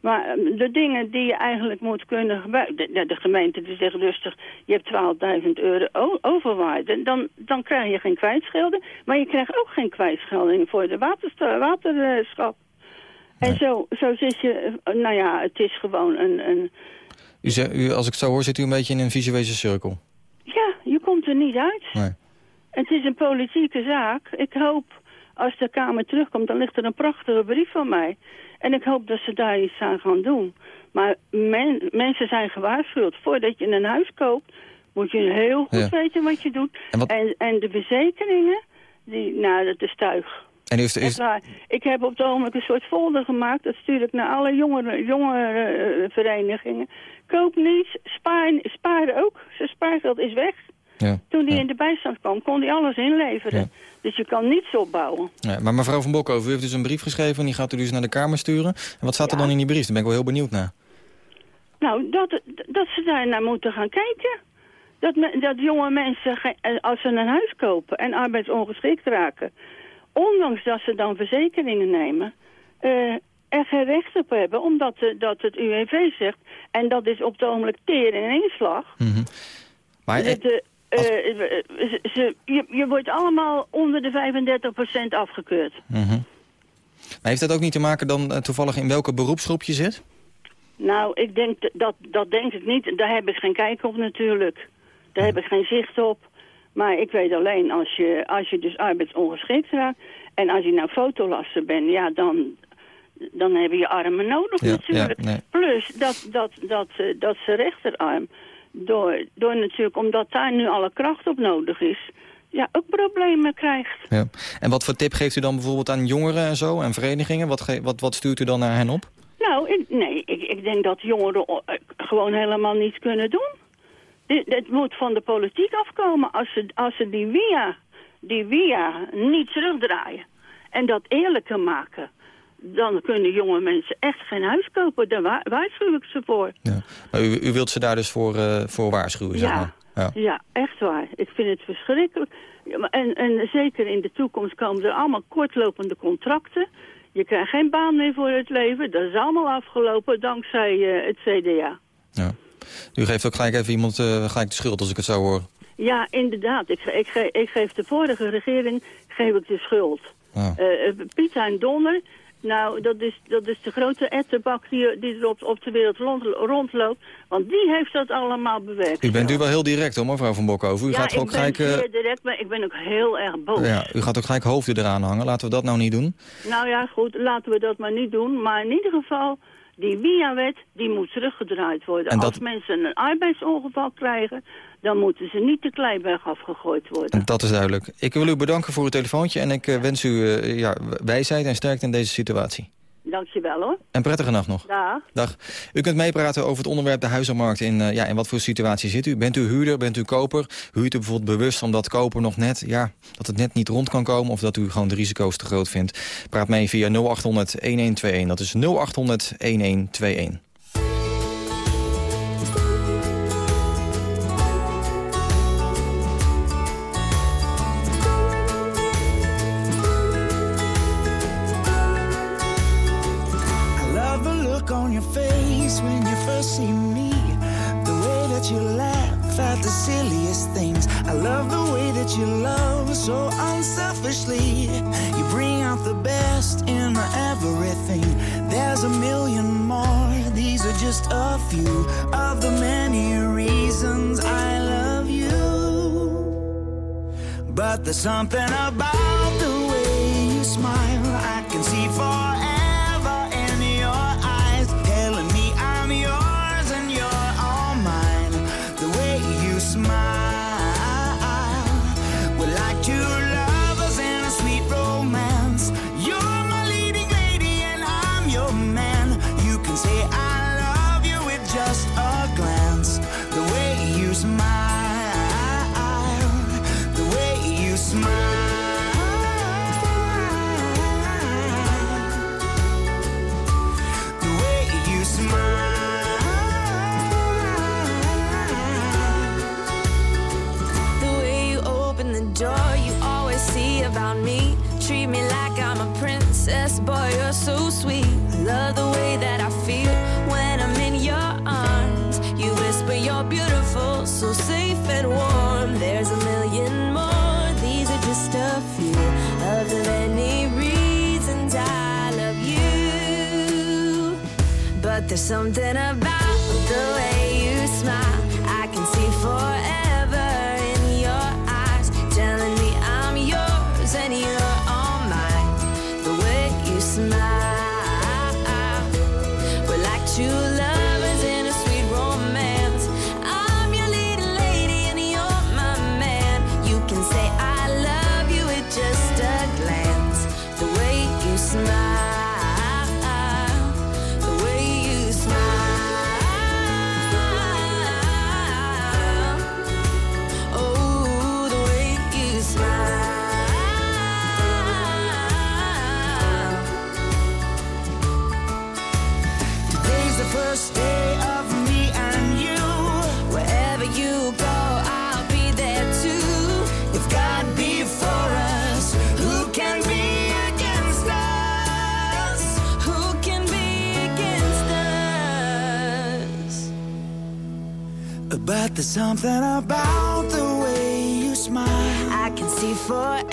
Maar ehm, de dingen die je eigenlijk moet kunnen gebruiken... De, gemeente die zegt rustig, je hebt 12.000 euro overwaarde. Dan, dan krijg je geen kwijtschelding. Maar je krijgt ook geen kwijtschelding voor de waterschap. En zo, zo zit je... eh, Nou ja, het is gewoon een... een U u, als ik het zo hoor, zit u een beetje in een visueuze cirkel. Ja, je komt er niet uit. Nee. Het is een politieke zaak. Ik hoop, als de Kamer terugkomt, dan ligt er een prachtige brief van mij. En ik hoop dat ze daar iets aan gaan doen. Maar men- mensen zijn gewaarschuwd. Voordat je een huis koopt, moet je heel goed Ja. weten wat je doet. En wat- En, en de verzekeringen, die, nou, dat is tuig. En heeft, heeft. Ik heb op het ogenblik een soort folder gemaakt. Dat stuur ik naar alle jongeren, jongerenverenigingen. Koop niet, spaar, spaar ook. Zijn spaargeld is weg. ja. Toen hij in de bijstand kwam, kon hij alles inleveren. Dus je kan niets opbouwen. Ja, maar mevrouw van Bokhoven, u heeft dus een brief geschreven... en die gaat u dus naar de Kamer sturen. En wat staat er dan in die brief? Daar ben ik wel heel benieuwd naar. Nou, dat, dat ze daar naar moeten gaan kijken. Dat, dat jonge mensen, eh, als ze een huis kopen en arbeidsongeschikt raken... ondanks dat ze dan verzekeringen nemen... eh, er geen recht op hebben, omdat de, dat het UWV zegt... en dat is op het ogenblik teer in. Maar dat ze, ze- je, je wordt allemaal onder de 35% afgekeurd. Mhm. Maar heeft dat ook niet te maken dan eh, toevallig in welke beroepsgroep je zit? Nou, ik denk dat, dat denk ik niet. Daar heb ik geen kijk op natuurlijk. Daar heb ik geen zicht op. Maar ik weet alleen, als je, als je dus arbeidsongeschikt raakt... en als je nou fotolaster bent, ja, dan, dan heb je armen nodig Ja, natuurlijk. ja, nee. Plus dat, dat, dat, eh, dat zijn rechterarm, door, door natuurlijk, omdat daar nu alle kracht op nodig is... ja, ook problemen krijgt. Ja. En wat voor tip geeft u dan bijvoorbeeld aan jongeren en zo en verenigingen? Wat, wat, wat stuurt u dan naar hen op? Nou, ik, nee, ik, ik denk dat jongeren eh, gewoon helemaal niets kunnen doen. Dit, dit moet van de politiek afkomen. Als ze, als ze die via, die via niet terugdraaien en dat eerlijker maken... dan kunnen jonge mensen echt geen huis kopen. Daar wa- waarschuw ik ze voor. Maar u, u wilt ze daar dus voor, eh, voor waarschuwen, zeg Ja. maar. Ja. Ja, echt waar. Ik vind het verschrikkelijk. Ja, en, en zeker in de toekomst komen er allemaal kortlopende contracten. Je krijgt geen baan meer voor het leven. Dat is allemaal afgelopen dankzij eh, het CDA. U geeft ook gelijk even iemand eh, gelijk de schuld als ik het zo hoor. Ja, inderdaad. Ik, ik, ge- ik geef de vorige regering geef ik de schuld. Ah. Eh, eh, Piet en Donner, nou, dat is, dat is de grote ettenbak die, die er op, op de wereld rond, rondloopt. Want die heeft dat allemaal bewerkt. U bent u wel heel direct hoor, mevrouw van Bokhoven. U ja, gaat ik ook ben gelijk, zeer direct, maar ik ben ook heel erg boos. ja, u gaat ook gelijk hoofden eraan hangen. Laten we dat nou niet doen. Nou ja, goed, laten we dat maar niet doen. Maar in ieder geval, die WIA-wet, die moet teruggedraaid worden. En dat- Als mensen een arbeidsongeval krijgen, dan moeten ze niet de kleiberg afgegooid worden. En dat is duidelijk. Ik wil u bedanken voor uw telefoontje en ik eh, wens u eh, ja, wijsheid en sterkte in deze situatie. Dankjewel hoor. En prettige nacht nog. Dag. Dag. U kunt meepraten over het onderwerp de huizenmarkt. In, eh, ja, in wat voor situatie zit u? Bent u huurder? Bent u koper? Huurt u bijvoorbeeld bewust omdat koper nog net... Ja, dat het net niet rond kan komen... of dat u gewoon de risico's te groot vindt? Praat mee via 0800-1121. Dat is 0800-1121. There's something about But there's something about there's something about the way you smile, I can see forever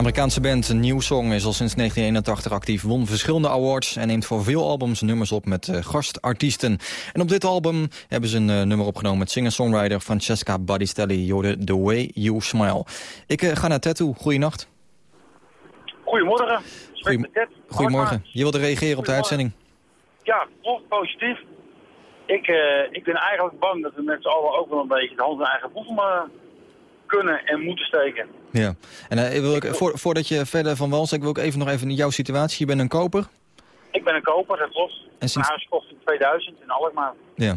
Amerikaanse band New Song is al sinds 1981 actief, won verschillende awards... en neemt voor veel albums nummers op met eh, gastartiesten. En op dit album hebben ze een eh, nummer opgenomen met singer-songwriter Francesca Badistelli... Jorde The Way You Smile. Ik eh, ga naar Ted toe. Goeienacht. Goedemorgen. Goeiem- Ted. Goedemorgen. Je wilde reageren op de uitzending. Ja, toch positief. Ik, ik ben eigenlijk bang dat we met z'n allen ook wel een beetje de hand in eigen boezem kunnen en moeten steken. Ja. En eh, wil ik, voor, voordat je verder van wal wil ik even nog even jouw situatie. Je bent een koper. Ik ben een koper, dat klopt. En sinds- Een huis gekocht in 2000 in Alkmaar. Ja.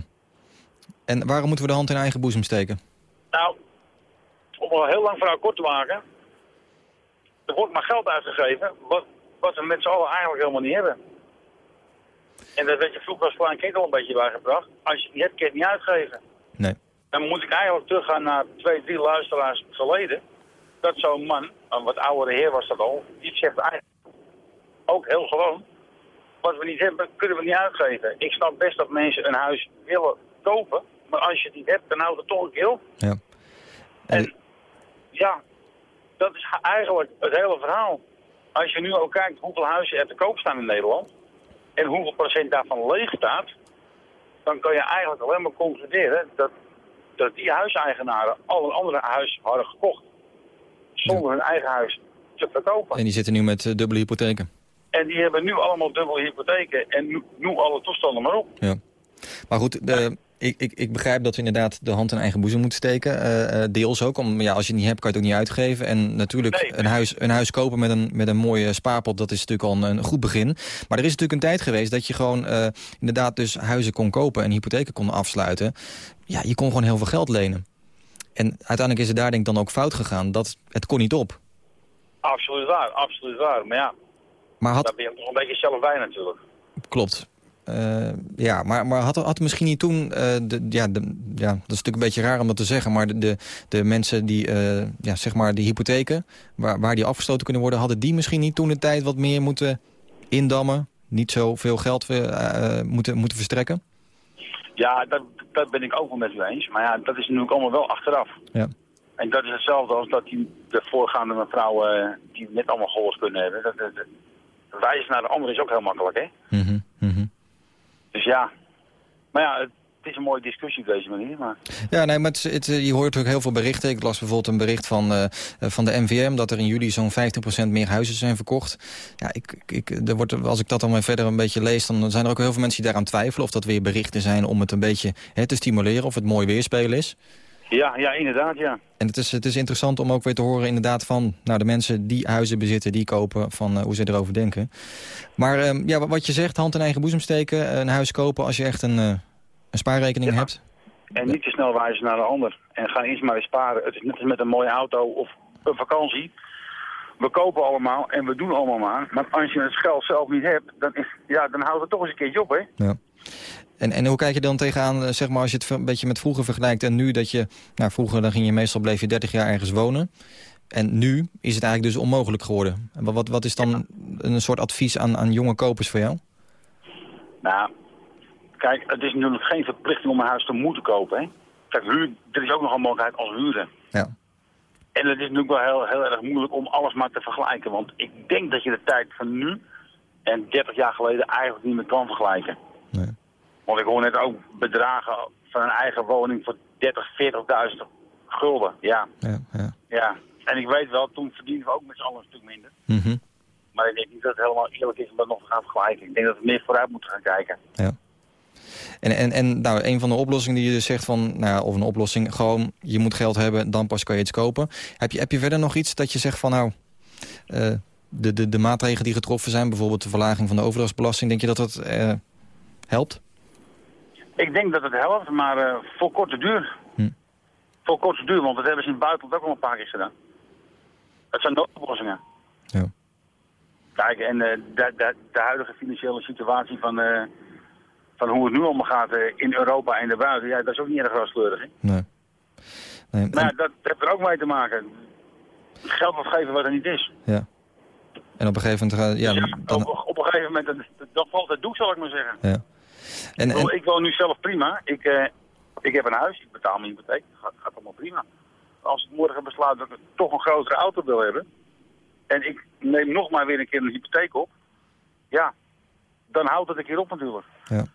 En waarom moeten we de hand in eigen boezem steken? Nou, om er heel lang verhaal kort te maken. Er wordt maar geld uitgegeven wat, wat we met z'n allen eigenlijk helemaal niet hebben. En dat werd je vroeger als klein kind al een beetje bijgebracht. Als je het niet hebt, kun je het niet uitgeven. Nee. Dan moet ik eigenlijk teruggaan naar twee, drie luisteraars geleden. Dat zo'n man, een wat oudere heer was dat al, die zegt eigenlijk ook heel gewoon. Wat we niet hebben, kunnen we niet uitgeven. Ik snap best dat mensen een huis willen kopen. Maar als je het niet hebt, dan houdt het toch een. Ja. En ja, dat is eigenlijk het hele verhaal. Als je nu ook kijkt hoeveel huizen er te koop staan in Nederland... en hoeveel procent daarvan leeg staat... dan kan je eigenlijk alleen maar concluderen dat, dat die huiseigenaren al een ander huis hadden gekocht. Zonder hun eigen huis te verkopen. En die zitten nu met eh, dubbele hypotheken. En die hebben nu allemaal dubbele hypotheken en nu, noem alle toestanden maar op. Ja. Maar goed, de, ik, ik, ik begrijp dat we inderdaad de hand in eigen boezem moeten steken. eh, deels ook, om, ja, als je het niet hebt kan je het ook niet uitgeven. En natuurlijk een, huis, een huis kopen met een, met een mooie spaarpot, dat is natuurlijk al een, een goed begin. Maar er is natuurlijk een tijd geweest dat je gewoon eh, inderdaad dus huizen kon kopen en hypotheken kon afsluiten. Ja, je kon gewoon heel veel geld lenen. En uiteindelijk is het daar denk ik dan ook fout gegaan. Dat, het kon niet op. Absoluut waar, absoluut waar. Maar ja, Maar had, daar ben je nog een beetje zelf bij natuurlijk. Klopt. Eh, ja, maar, maar had, had misschien niet toen... eh, de, ja, de, ja, dat is natuurlijk een beetje raar om dat te zeggen... maar de, de, de mensen die, eh, ja, zeg maar, die hypotheken... Waar, waar die afgesloten kunnen worden... hadden die misschien niet toen de tijd wat meer moeten indammen? Niet zoveel geld moeten, moeten verstrekken? Ja, dat, dat ben ik ook wel met u eens. Maar ja, dat is natuurlijk allemaal wel achteraf. Ja. En dat is hetzelfde als dat die, de voorgaande mevrouw, eh, die net allemaal gehoord kunnen hebben. Dat, dat, dat- wijzen naar de ander is ook heel makkelijk, hè? Mhm, mhm. Dus ja. Maar ja, het, is een mooie discussie op deze manier. Maar Ja, nee, maar het, eh, je hoort ook heel veel berichten. Ik las bijvoorbeeld een bericht van, eh, eh, van de NVM... dat er in juli zo'n 15% meer huizen zijn verkocht. Ja, ik, ik, er wordt, als ik dat dan maar verder een beetje lees... dan zijn er ook heel veel mensen die daaraan twijfelen... of dat weer berichten zijn om het een beetje hè, te stimuleren... of het mooi weerspelen is. Ja, ja, inderdaad, ja. En het is, het is interessant om ook weer te horen inderdaad van... nou, de mensen die huizen bezitten, die kopen, van eh, hoe ze erover denken. Maar ehm, ja, wat je zegt, hand in eigen boezem steken... eh, een huis kopen als je echt een, eh, een spaarrekening hebt... En niet te snel wijzen naar de ander. En ga eens maar eens sparen. Het is net als met een mooie auto of een vakantie. We kopen allemaal en we doen allemaal maar. Maar als je het geld zelf niet hebt, dan, is, ja, dan houdt het toch eens een keertje op, hè? Ja. En, en hoe kijk je dan tegenaan, eh, zeg maar, als je het een beetje met vroeger vergelijkt... en nu dat je, nou, vroeger dan ging je meestal, bleef je 30 jaar ergens wonen... en nu is het eigenlijk dus onmogelijk geworden. En wat, wat, wat is dan een soort advies aan, aan jonge kopers voor jou? Nou, kijk, het is natuurlijk geen verplichting om een huis te moeten kopen, hè? Kijk, huur, er is ook nog een mogelijkheid als huren. Ja. En het is natuurlijk wel heel, heel erg moeilijk om alles maar te vergelijken. Want ik denk dat je de tijd van nu en 30 jaar geleden eigenlijk niet meer kan vergelijken. Nee. Want ik hoor net ook bedragen van een eigen woning voor 30, 40.000 gulden. Ja, Ja, ja. ja. En ik weet wel, toen verdienden we ook met z'n allen een stuk minder. Mhm. Maar ik denk niet dat het helemaal eerlijk is om dat nog te gaan vergelijken. Ik denk dat we meer vooruit moeten gaan kijken. ja. En, en, en nou, een van de oplossingen die je dus zegt van, nou ja, of een oplossing, gewoon je moet geld hebben, dan pas kan je iets kopen. Heb je, heb je verder nog iets dat je zegt van nou, eh, de, de, de maatregelen die getroffen zijn, bijvoorbeeld de verlaging van de overdrachtsbelasting, denk je dat dat eh, helpt? Ik denk dat het helpt, maar eh, voor korte duur. Hm. Voor korte duur, want dat hebben ze in het buitenland ook al een paar keer gedaan. Het zijn noodoplossingen. Ja. Kijk, en eh, de, de, de huidige financiële situatie van, eh, van hoe het nu allemaal gaat in Europa en daarbuiten, ja, dat is ook niet erg rooskleurig. hè? Nee. nee Maar en, dat heeft er ook mee te maken. Geld afgeven wat er niet is. ja. en op een gegeven moment, ja, Dus ja, dan, op, op een gegeven moment, dat, dat valt het doek, zal ik maar zeggen. ja. En, Ik en, ik woon nu zelf prima. Ik, eh, ik heb een huis, ik betaal mijn hypotheek. Het gaat, gaat allemaal prima. Als ik morgen besluit dat ik toch een grotere auto wil hebben... en ik neem nog maar weer een keer een hypotheek op... ja, dan houdt het een keer op natuurlijk. ja.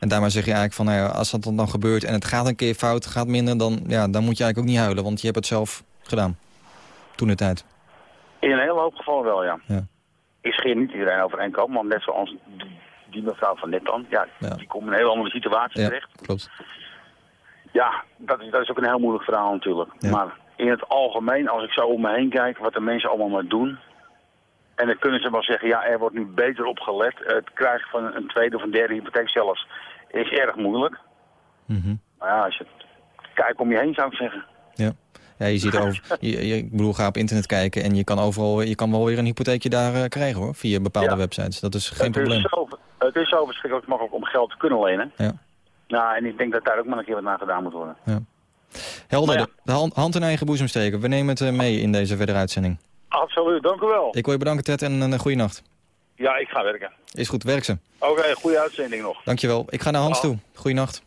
en daarmee zeg je eigenlijk van, nou ja, als dat dan gebeurt en het gaat een keer fout, gaat minder, dan, ja, dan moet je eigenlijk ook niet huilen, want je hebt het zelf gedaan. Toen de tijd. In een hele hoop gevallen wel, ja. Ja. Ik scheer niet iedereen over één want net zoals die, mevrouw van net dan... Ja, Ja. die komt in een hele andere situatie Ja, terecht. klopt. Ja, dat is, dat is ook een heel moeilijk verhaal natuurlijk. Ja. Maar in het algemeen, als ik zo om me heen kijk, wat de mensen allemaal maar doen... en dan kunnen ze wel zeggen, ja, er wordt nu beter op gelet. Het krijgen van een tweede of een derde hypotheek zelfs is erg moeilijk. Mhm. Maar ja, als je kijkt om je heen, zou ik zeggen. Ja. Ja, je ziet over, je, je- ik bedoel, ga op internet kijken en je kan overal, je kan wel weer een hypotheekje daar eh, krijgen hoor, via bepaalde Ja. websites. Dat is geen probleem. Is zo, het is zo verschrikkelijk makkelijk om geld te kunnen lenen. Ja. Nou, en ik denk dat daar ook maar een keer wat naar gedaan moet worden. Helder, ja. de hand, in eigen boezem steken. We nemen het eh, mee in deze verdere uitzending. Absoluut, dank u wel. Ik wil je bedanken Ted en een eh, goede nacht. Ja, ik ga werken. Is goed, werk ze. Oké, goede uitzending nog. Dankjewel. Ik ga naar Hans Dag. toe. Goeienacht.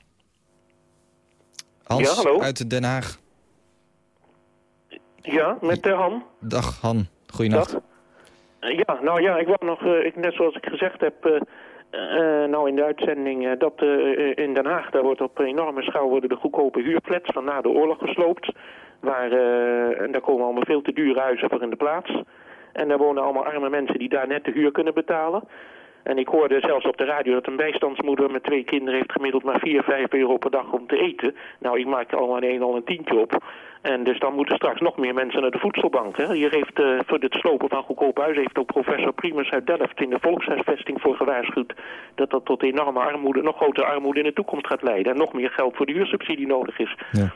Hans Ja, hallo? uit Den Haag. Ja, met de Han. Dag Han. Goeienacht. Dag. Eh, Ja, nou ja, ik wou nog, eh, ik, net zoals ik gezegd heb, eh, eh, nou in de uitzending, eh, dat eh, in Den Haag, daar wordt op enorme schaal worden de goedkope huurflats van na de oorlog gesloopt. Waar, en daar komen allemaal veel te dure huizen voor in de plaats. En daar wonen allemaal arme mensen die daar net de huur kunnen betalen. En ik hoorde zelfs op de radio dat een bijstandsmoeder met twee kinderen heeft gemiddeld maar 4, 5 euro per dag om te eten. Nou, ik maak er al een een al een tientje op. En dus dan moeten straks nog meer mensen naar de voedselbank. Hè. Hier heeft uh, voor het slopen van goedkoop huis heeft ook professor Primus uit Delft in de volkshuisvesting voor gewaarschuwd dat dat tot enorme armoede, nog grotere armoede in de toekomst gaat leiden. En nog meer geld voor de huursubsidie nodig is. Ja.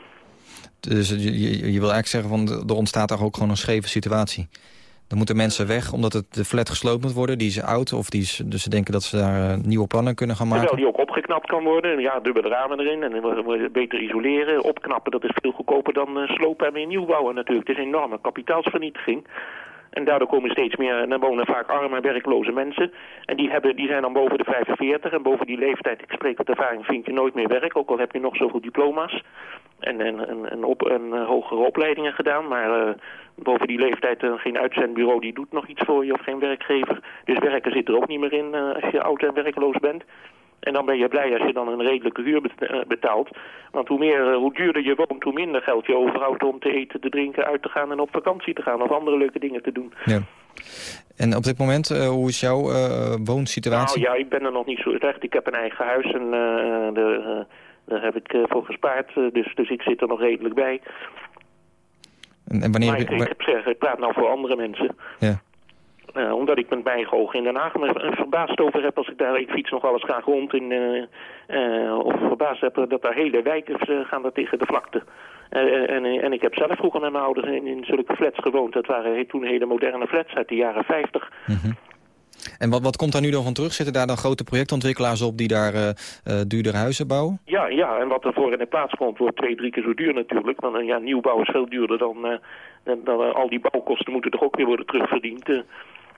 Dus je, je wil eigenlijk zeggen van er ontstaat daar ook gewoon een scheve situatie. Dan moeten mensen weg omdat het de flat gesloopt moet worden. Die is oud of die is, dus ze denken dat ze daar uh, nieuwe plannen kunnen gaan maken. Terwijl die ook opgeknapt kan worden. Ja, dubbele ramen erin en beter isoleren. Opknappen, dat is veel goedkoper dan uh, slopen en weer nieuw bouwen natuurlijk. Het is een enorme kapitaalsvernietiging. En daardoor komen steeds meer, en dan wonen vaak arme, werkloze mensen. En die, hebben, die zijn dan boven de 45 en boven die leeftijd, ik spreek uit ervaring, vind je nooit meer werk. Ook al heb je nog zoveel diploma's en, en, en, en, op, en uh, hogere opleidingen gedaan. Maar uh, boven die leeftijd uh, geen uitzendbureau die doet nog iets voor je of geen werkgever. Dus werken zit er ook niet meer in als je oud en werkloos bent. En dan ben je blij als je dan een redelijke huur betaalt. Want hoe, meer, hoe duurder je woont, hoe minder geld je overhoudt om te eten, te drinken, uit te gaan en op vakantie te gaan of andere leuke dingen te doen. Ja. En op dit moment, uh, hoe is jouw uh, woonsituatie? Nou ja, ik ben er nog niet zo slecht. Ik heb een eigen huis en uh, de, daar heb ik voor gespaard. dus, dus ik zit er nog redelijk bij. En, en wanneer... Maar ik, ik, heb zeggen, ik praat nou voor andere mensen. Ja. Uh, omdat ik met mijn eigen ogen in Den Haag me verbaasd over heb als ik daar, ik fiets nog wel eens graag rond in, uh, uh, of verbaasd heb dat daar hele wijken gaan daar tegen de vlakte. en, en ik heb zelf vroeger met mijn ouders in, in zulke flats gewoond. Dat waren toen hele moderne flats uit de jaren 50. Mm -hmm. En wat, wat komt daar nu dan van terug? Zitten daar dan grote projectontwikkelaars op die daar uh, duurdere huizen bouwen? Ja, ja, en wat er voor in de plaats komt wordt twee, drie keer zo duur natuurlijk. Want uh, ja, nieuwbouw is veel duurder dan, dan, dan al die bouwkosten moeten toch ook weer worden terugverdiend.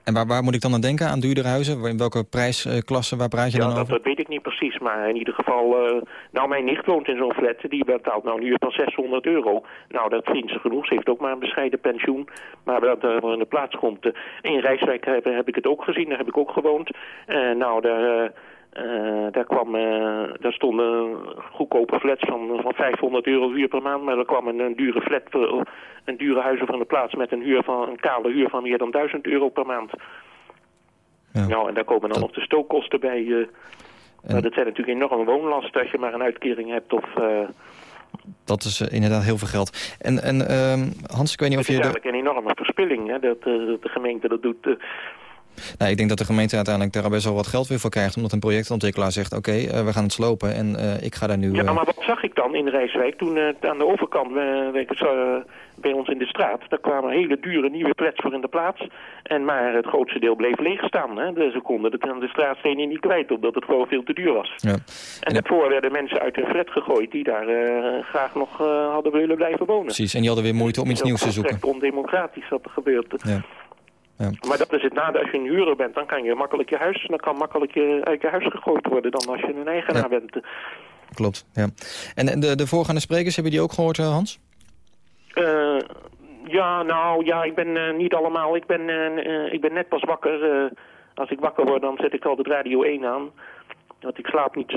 En waar, waar moet ik dan aan denken, aan duurdere huizen? In welke prijsklasse, waar praat je ja, dan dat, over? dat weet ik niet precies, maar in ieder geval... Uh, nou, mijn nicht woont in zo'n flat, die betaalt nou nu van 600 euro. Nou, dat vindt ze genoeg. Ze heeft ook maar een bescheiden pensioen. Maar dat er in de plaats komt... Uh, in Rijswijk heb, heb, ik het ook gezien, daar heb ik ook gewoond. Uh, nou, daar... Uh, daar, kwam, uh, daar stonden goedkope flats van, van 500 euro huur per maand. Maar er kwam een, een dure flat, voor, een dure huizen van de plaats met een, huur van, een kale huur van meer dan 1000 euro per maand. Ja. Nou, en daar komen dan nog de stookkosten bij. Uh, en... Maar dat zijn natuurlijk enorme woonlasten als je maar een uitkering hebt of... dat is inderdaad heel veel geld. En, en Hans, ik weet niet of je... Het is eigenlijk een enorme verspilling hè, dat de gemeente dat doet... Nou, ik denk dat de gemeente uiteindelijk daar best wel wat geld weer voor krijgt... omdat een projectontwikkelaar zegt, oké, okay, uh, we gaan het slopen en uh, ik ga daar nu... Uh... Ja, maar wat zag ik dan in Rijswijk? Toen aan de overkant bij ons in de straat... daar kwamen hele dure nieuwe flats voor in de plaats. En maar het grootste deel bleef leeg staan. Hè? De, ze konden de, de straatstenen niet kwijt, omdat het gewoon veel te duur was. Ja. En, en daarvoor werden mensen uit hun flat gegooid... die daar graag nog hadden willen blijven wonen. Precies, en die hadden weer moeite om iets nieuws te zoeken. Het is ondemocratisch wat er gebeurt. Ja. Ja. Maar dat is het nadeel. Als je een huurder bent, dan kan je makkelijk je huis, dan kan makkelijk je, uit je huis gegooid worden dan als je een eigenaar ja. bent. Klopt, ja. En de, de voorgaande sprekers, hebben die ook gehoord, Hans? Uh, ja, nou, ja, ik ben uh, niet allemaal. Ik ben, uh, ik ben net pas wakker. als ik wakker word, dan zet ik altijd Radio 1 aan. Want ik slaap niet,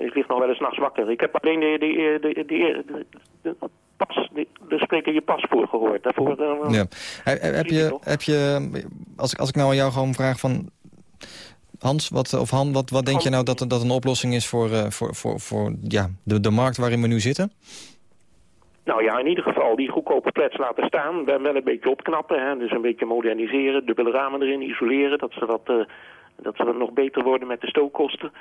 ik lig nog wel eens nachts wakker. Ik heb alleen de, de, de, de, de pas, de, spreker je pas voor gehoord. Daarvoor, uh, ja. Heb, je, heb je, als, ik, als ik nou aan jou gewoon vraag van... Hans, wat, of Han, wat, wat denk je nou dat, dat een oplossing is voor, uh, voor, voor, voor ja, de, de markt waarin we nu zitten? Nou ja, in ieder geval die goedkope flats laten staan. Wel een beetje opknappen, hè? dus een beetje moderniseren. Dubbele ramen erin, isoleren. Dat ze, dat, uh, dat ze nog beter worden met de stookkosten.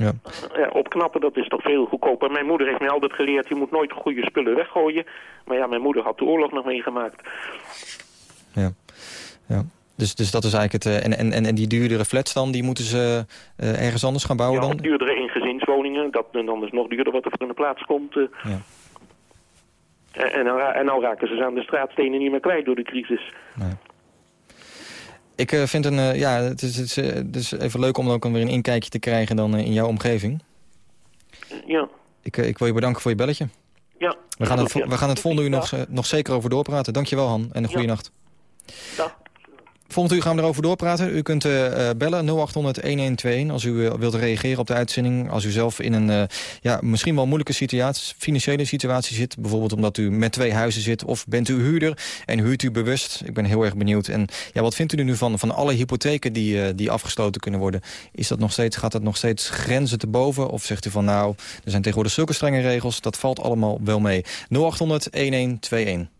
Ja. ja. opknappen, dat is toch veel goedkoper. Mijn moeder heeft mij altijd geleerd, je moet nooit goede spullen weggooien. Maar ja, mijn moeder had de oorlog nog meegemaakt. Ja, ja. Dus, dus dat is eigenlijk het... Uh, en, en, en die duurdere flats dan, die moeten ze uh, ergens anders gaan bouwen ja, dan? duurdere ingezinswoningen. Dat dan is nog duurder wat er voor in de plaats komt. Uh. Ja. En, en, en nou raken ze aan de straatstenen niet meer kwijt door de crisis. Nee. Ik uh, vind een, uh, ja, het is, het, is, het is even leuk om ook weer een inkijkje te krijgen dan in jouw omgeving. Ja. Ik, ik wil je bedanken voor je belletje. Ja. We gaan het, we gaan het volgende uur nog, nog zeker over doorpraten. Dankjewel Han en een goede ja. nacht. Dag. Volgend uur gaan we erover doorpraten. U kunt uh, bellen 0800-1121 als u wilt reageren op de uitzending. Als u zelf in een ja, misschien wel moeilijke situatie, financiële situatie zit. Bijvoorbeeld omdat u met twee huizen zit. Of bent u huurder en huurt u bewust. Ik ben heel erg benieuwd. En ja, wat vindt u nu van, van alle hypotheken die, die afgesloten kunnen worden? Is dat nog steeds, gaat dat nog steeds grenzen te boven? Of zegt u van nou, er zijn tegenwoordig zulke strenge regels. Dat valt allemaal wel mee. 0800-1121.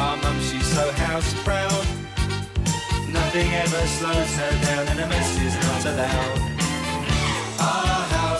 Our mum, she's so house proud. Nothing ever slows her down, and a mess is not allowed. Our house